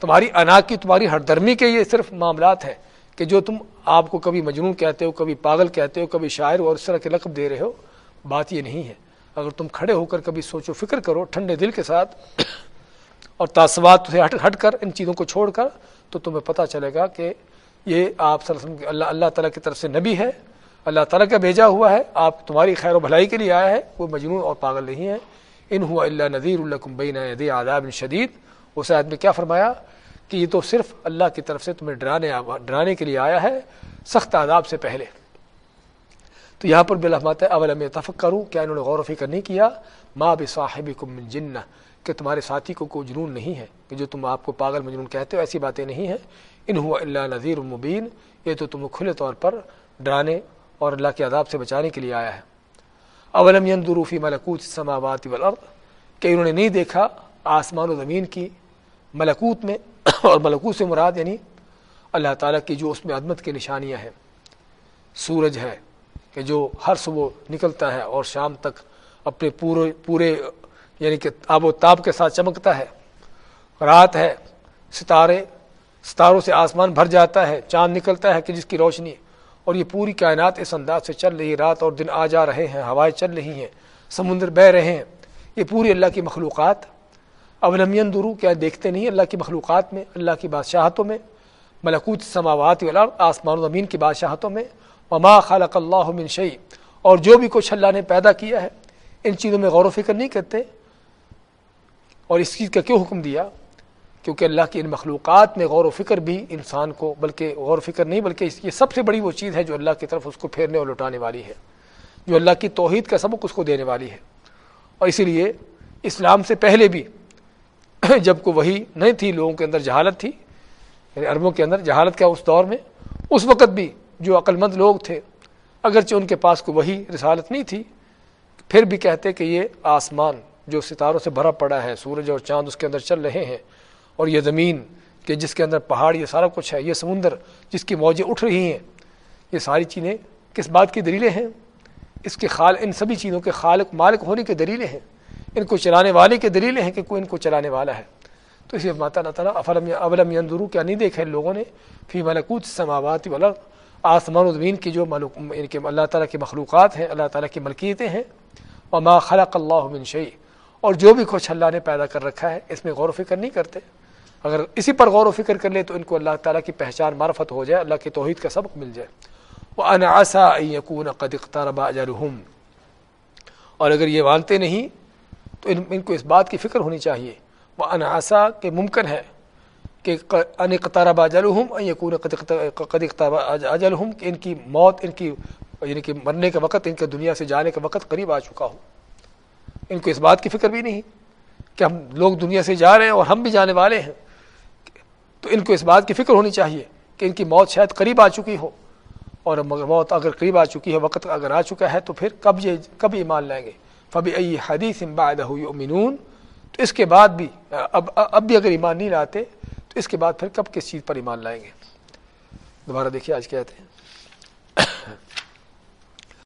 تمہاری انا کی تمہاری ہر درمی کے یہ صرف معاملات ہیں، کہ جو تم آپ کو کبھی مجنون کہتے ہو، کبھی پاگل کہتے ہو، کبھی شاعر اور اس طرح کے لقب دے رہے ہو، بات یہ نہیں ہے۔ اگر تم کھڑے ہو کر کبھی سوچو فکر کرو، ٹھنڈے دل کے ساتھ، اور تعصبات سے ہٹ ہٹ کر ان چیزوں کو چھوڑ کر، تو تمہیں پتہ چلے گا کہ یہ آپ صلی اللہ اللہ تعالیٰ کی طرف سے نبی ہے، اللہ تعالیٰ کا بھیجا ہوا ہے، آپ تمہاری خیر و بھلائی کے لیے آیا ہے وہ مجنون اور پاگل نہیں ہے۔ ان ہوا اللہ نذیر الکم بین آداب شدید۔ اس عید میں کیا فرمایا؟ کہ یہ تو صرف اللہ کی طرف سے تمہیں ڈرانے ڈرانے کے لیے آیا ہے، سخت آداب سے پہلے۔ تو یہاں پر بلحمت اول میں اتفق کروں کیا انہوں نے غور و فکر نہیں کیا؟ ماں بصاحب کم جن کہ تمہارے ساتھی کو کوئی جنون نہیں ہے، کہ جو تم آپ کو پاگل مجنون کہتے ہو، ایسی باتیں نہیں ہیں۔ ان ہوا اللہ نذیر المبین یہ تو تم کھلے طور پر ڈرانے اور اللہ کے عذاب سے بچانے کے لیے آیا ہے۔ اولم یندروفی ملکوت سماوات والارض، کہ انہوں نے نہیں دیکھا آسمان و زمین کی ملکوت میں، اور ملکوت سے مراد یعنی اللہ تعالیٰ کی جو اس میں عدمت کی نشانیاں ہیں۔ سورج ہے کہ جو ہر صبح نکلتا ہے اور شام تک اپنے پورے پورے یعنی کہ آب و تاب کے ساتھ چمکتا ہے۔ رات ہے، ستارے، ستاروں سے آسمان بھر جاتا ہے، چاند نکلتا ہے، کہ جس کی روشنی اور یہ پوری کائنات اس انداز سے چل رہی رات اور دن آ جا رہے ہیں، ہوائیں چل رہی ہیں، سمندر بہ رہے ہیں۔ یہ پوری اللہ کی مخلوقات۔ اولمین درو کیا دیکھتے نہیں اللہ کی مخلوقات میں، اللہ کی بادشاہتوں میں؟ ملکوت سماوات والارض، آسمان و زمین کی بادشاہتوں میں۔ وما خالق اللہ من شعی اور جو بھی کچھ اللہ نے پیدا کیا ہے، ان چیزوں میں غور و فکر نہیں کرتے۔ اور اس چیز کا کیوں حکم دیا؟ کیونکہ اللہ کی ان مخلوقات میں غور و فکر بھی انسان کو، بلکہ غور و فکر نہیں، بلکہ یہ سب سے بڑی وہ چیز ہے جو اللہ کی طرف اس کو پھیرنے اور لٹانے والی ہے۔ جو اللہ کی توحید کا سبق اس کو دینے والی ہے۔ اور اسی لیے اسلام سے پہلے بھی جب کو وہی نہیں تھی، لوگوں کے اندر جہالت تھی یعنی عربوں کے اندر جہالت کا اس دور میں، اس وقت بھی جو عقل مند لوگ تھے، اگرچہ ان کے پاس کو وہی رسالت نہیں تھی، پھر بھی کہتے کہ یہ آسمان جو ستاروں سے بھرا پڑا ہے، سورج اور چاند اس کے اندر چل رہے ہیں، اور یہ زمین کہ جس کے اندر پہاڑ، یہ سارا کچھ ہے، یہ سمندر جس کی موجیں اٹھ رہی ہیں، یہ ساری چیزیں کس بات کی دلیلیں ہیں؟ اس کے خال، ان سبھی چیزوں کے خالق، مالک ہونے کی دلیلیں ہیں۔ ان کو چلانے والے کی دلیلیں ہیں کہ کوئی ان کو چلانے والا ہے۔ تو اسی ماتا اللہ تعالیٰ افلم اولم اندرو کیا نہیں دیکھے لوگوں نے؟ فی ملکوت سماوات والا آسمان و زمین کی جو ان یعنی کے اللہ تعالیٰ کی مخلوقات ہیں، اللہ تعالیٰ کی ملکیتیں ہیں۔ وما خلق اللہ من شعی اور جو بھی کچھ اللہ نے پیدا کر رکھا ہے، اس میں غور و فکر نہیں کرتے۔ اگر اسی پر غور و فکر کر لے تو ان کو اللہ تعالیٰ کی پہچان معرفت ہو جائے، اللہ کی توحید کا سبق مل جائے۔ وہ انآسا یقون قدقتاربا اجرحم اور اگر یہ مانتے نہیں، تو ان ان کو اس بات کی فکر ہونی چاہیے۔ وہ انآسا کہ ممکن ہے کہ ان قطار باجلحم یقون قدقتار اجلحم کہ ان کی موت، ان کی یعنی کہ مرنے کا وقت، ان کے دنیا سے جانے کا وقت قریب آ چکا ہو۔ ان کو اس بات کی فکر بھی نہیں کہ ہم لوگ دنیا سے جا رہے ہیں اور ہم بھی جانے والے ہیں۔ تو ان کو اس بات کی فکر ہونی چاہیے کہ ان کی موت شاید قریب آ چکی ہو۔ اور موت اگر قریب آ چکی ہے، وقت اگر آ چکا ہے، تو پھر کب یہ کب ایمان لائیں گے؟ فبی ائی حدیث امبادمنون تو اس کے بعد بھی، اب اب بھی اگر ایمان نہیں لاتے تو اس کے بعد پھر کب کس چیز پر ایمان لائیں گے؟ دوبارہ دیکھیے آج کیا کہتے ہیں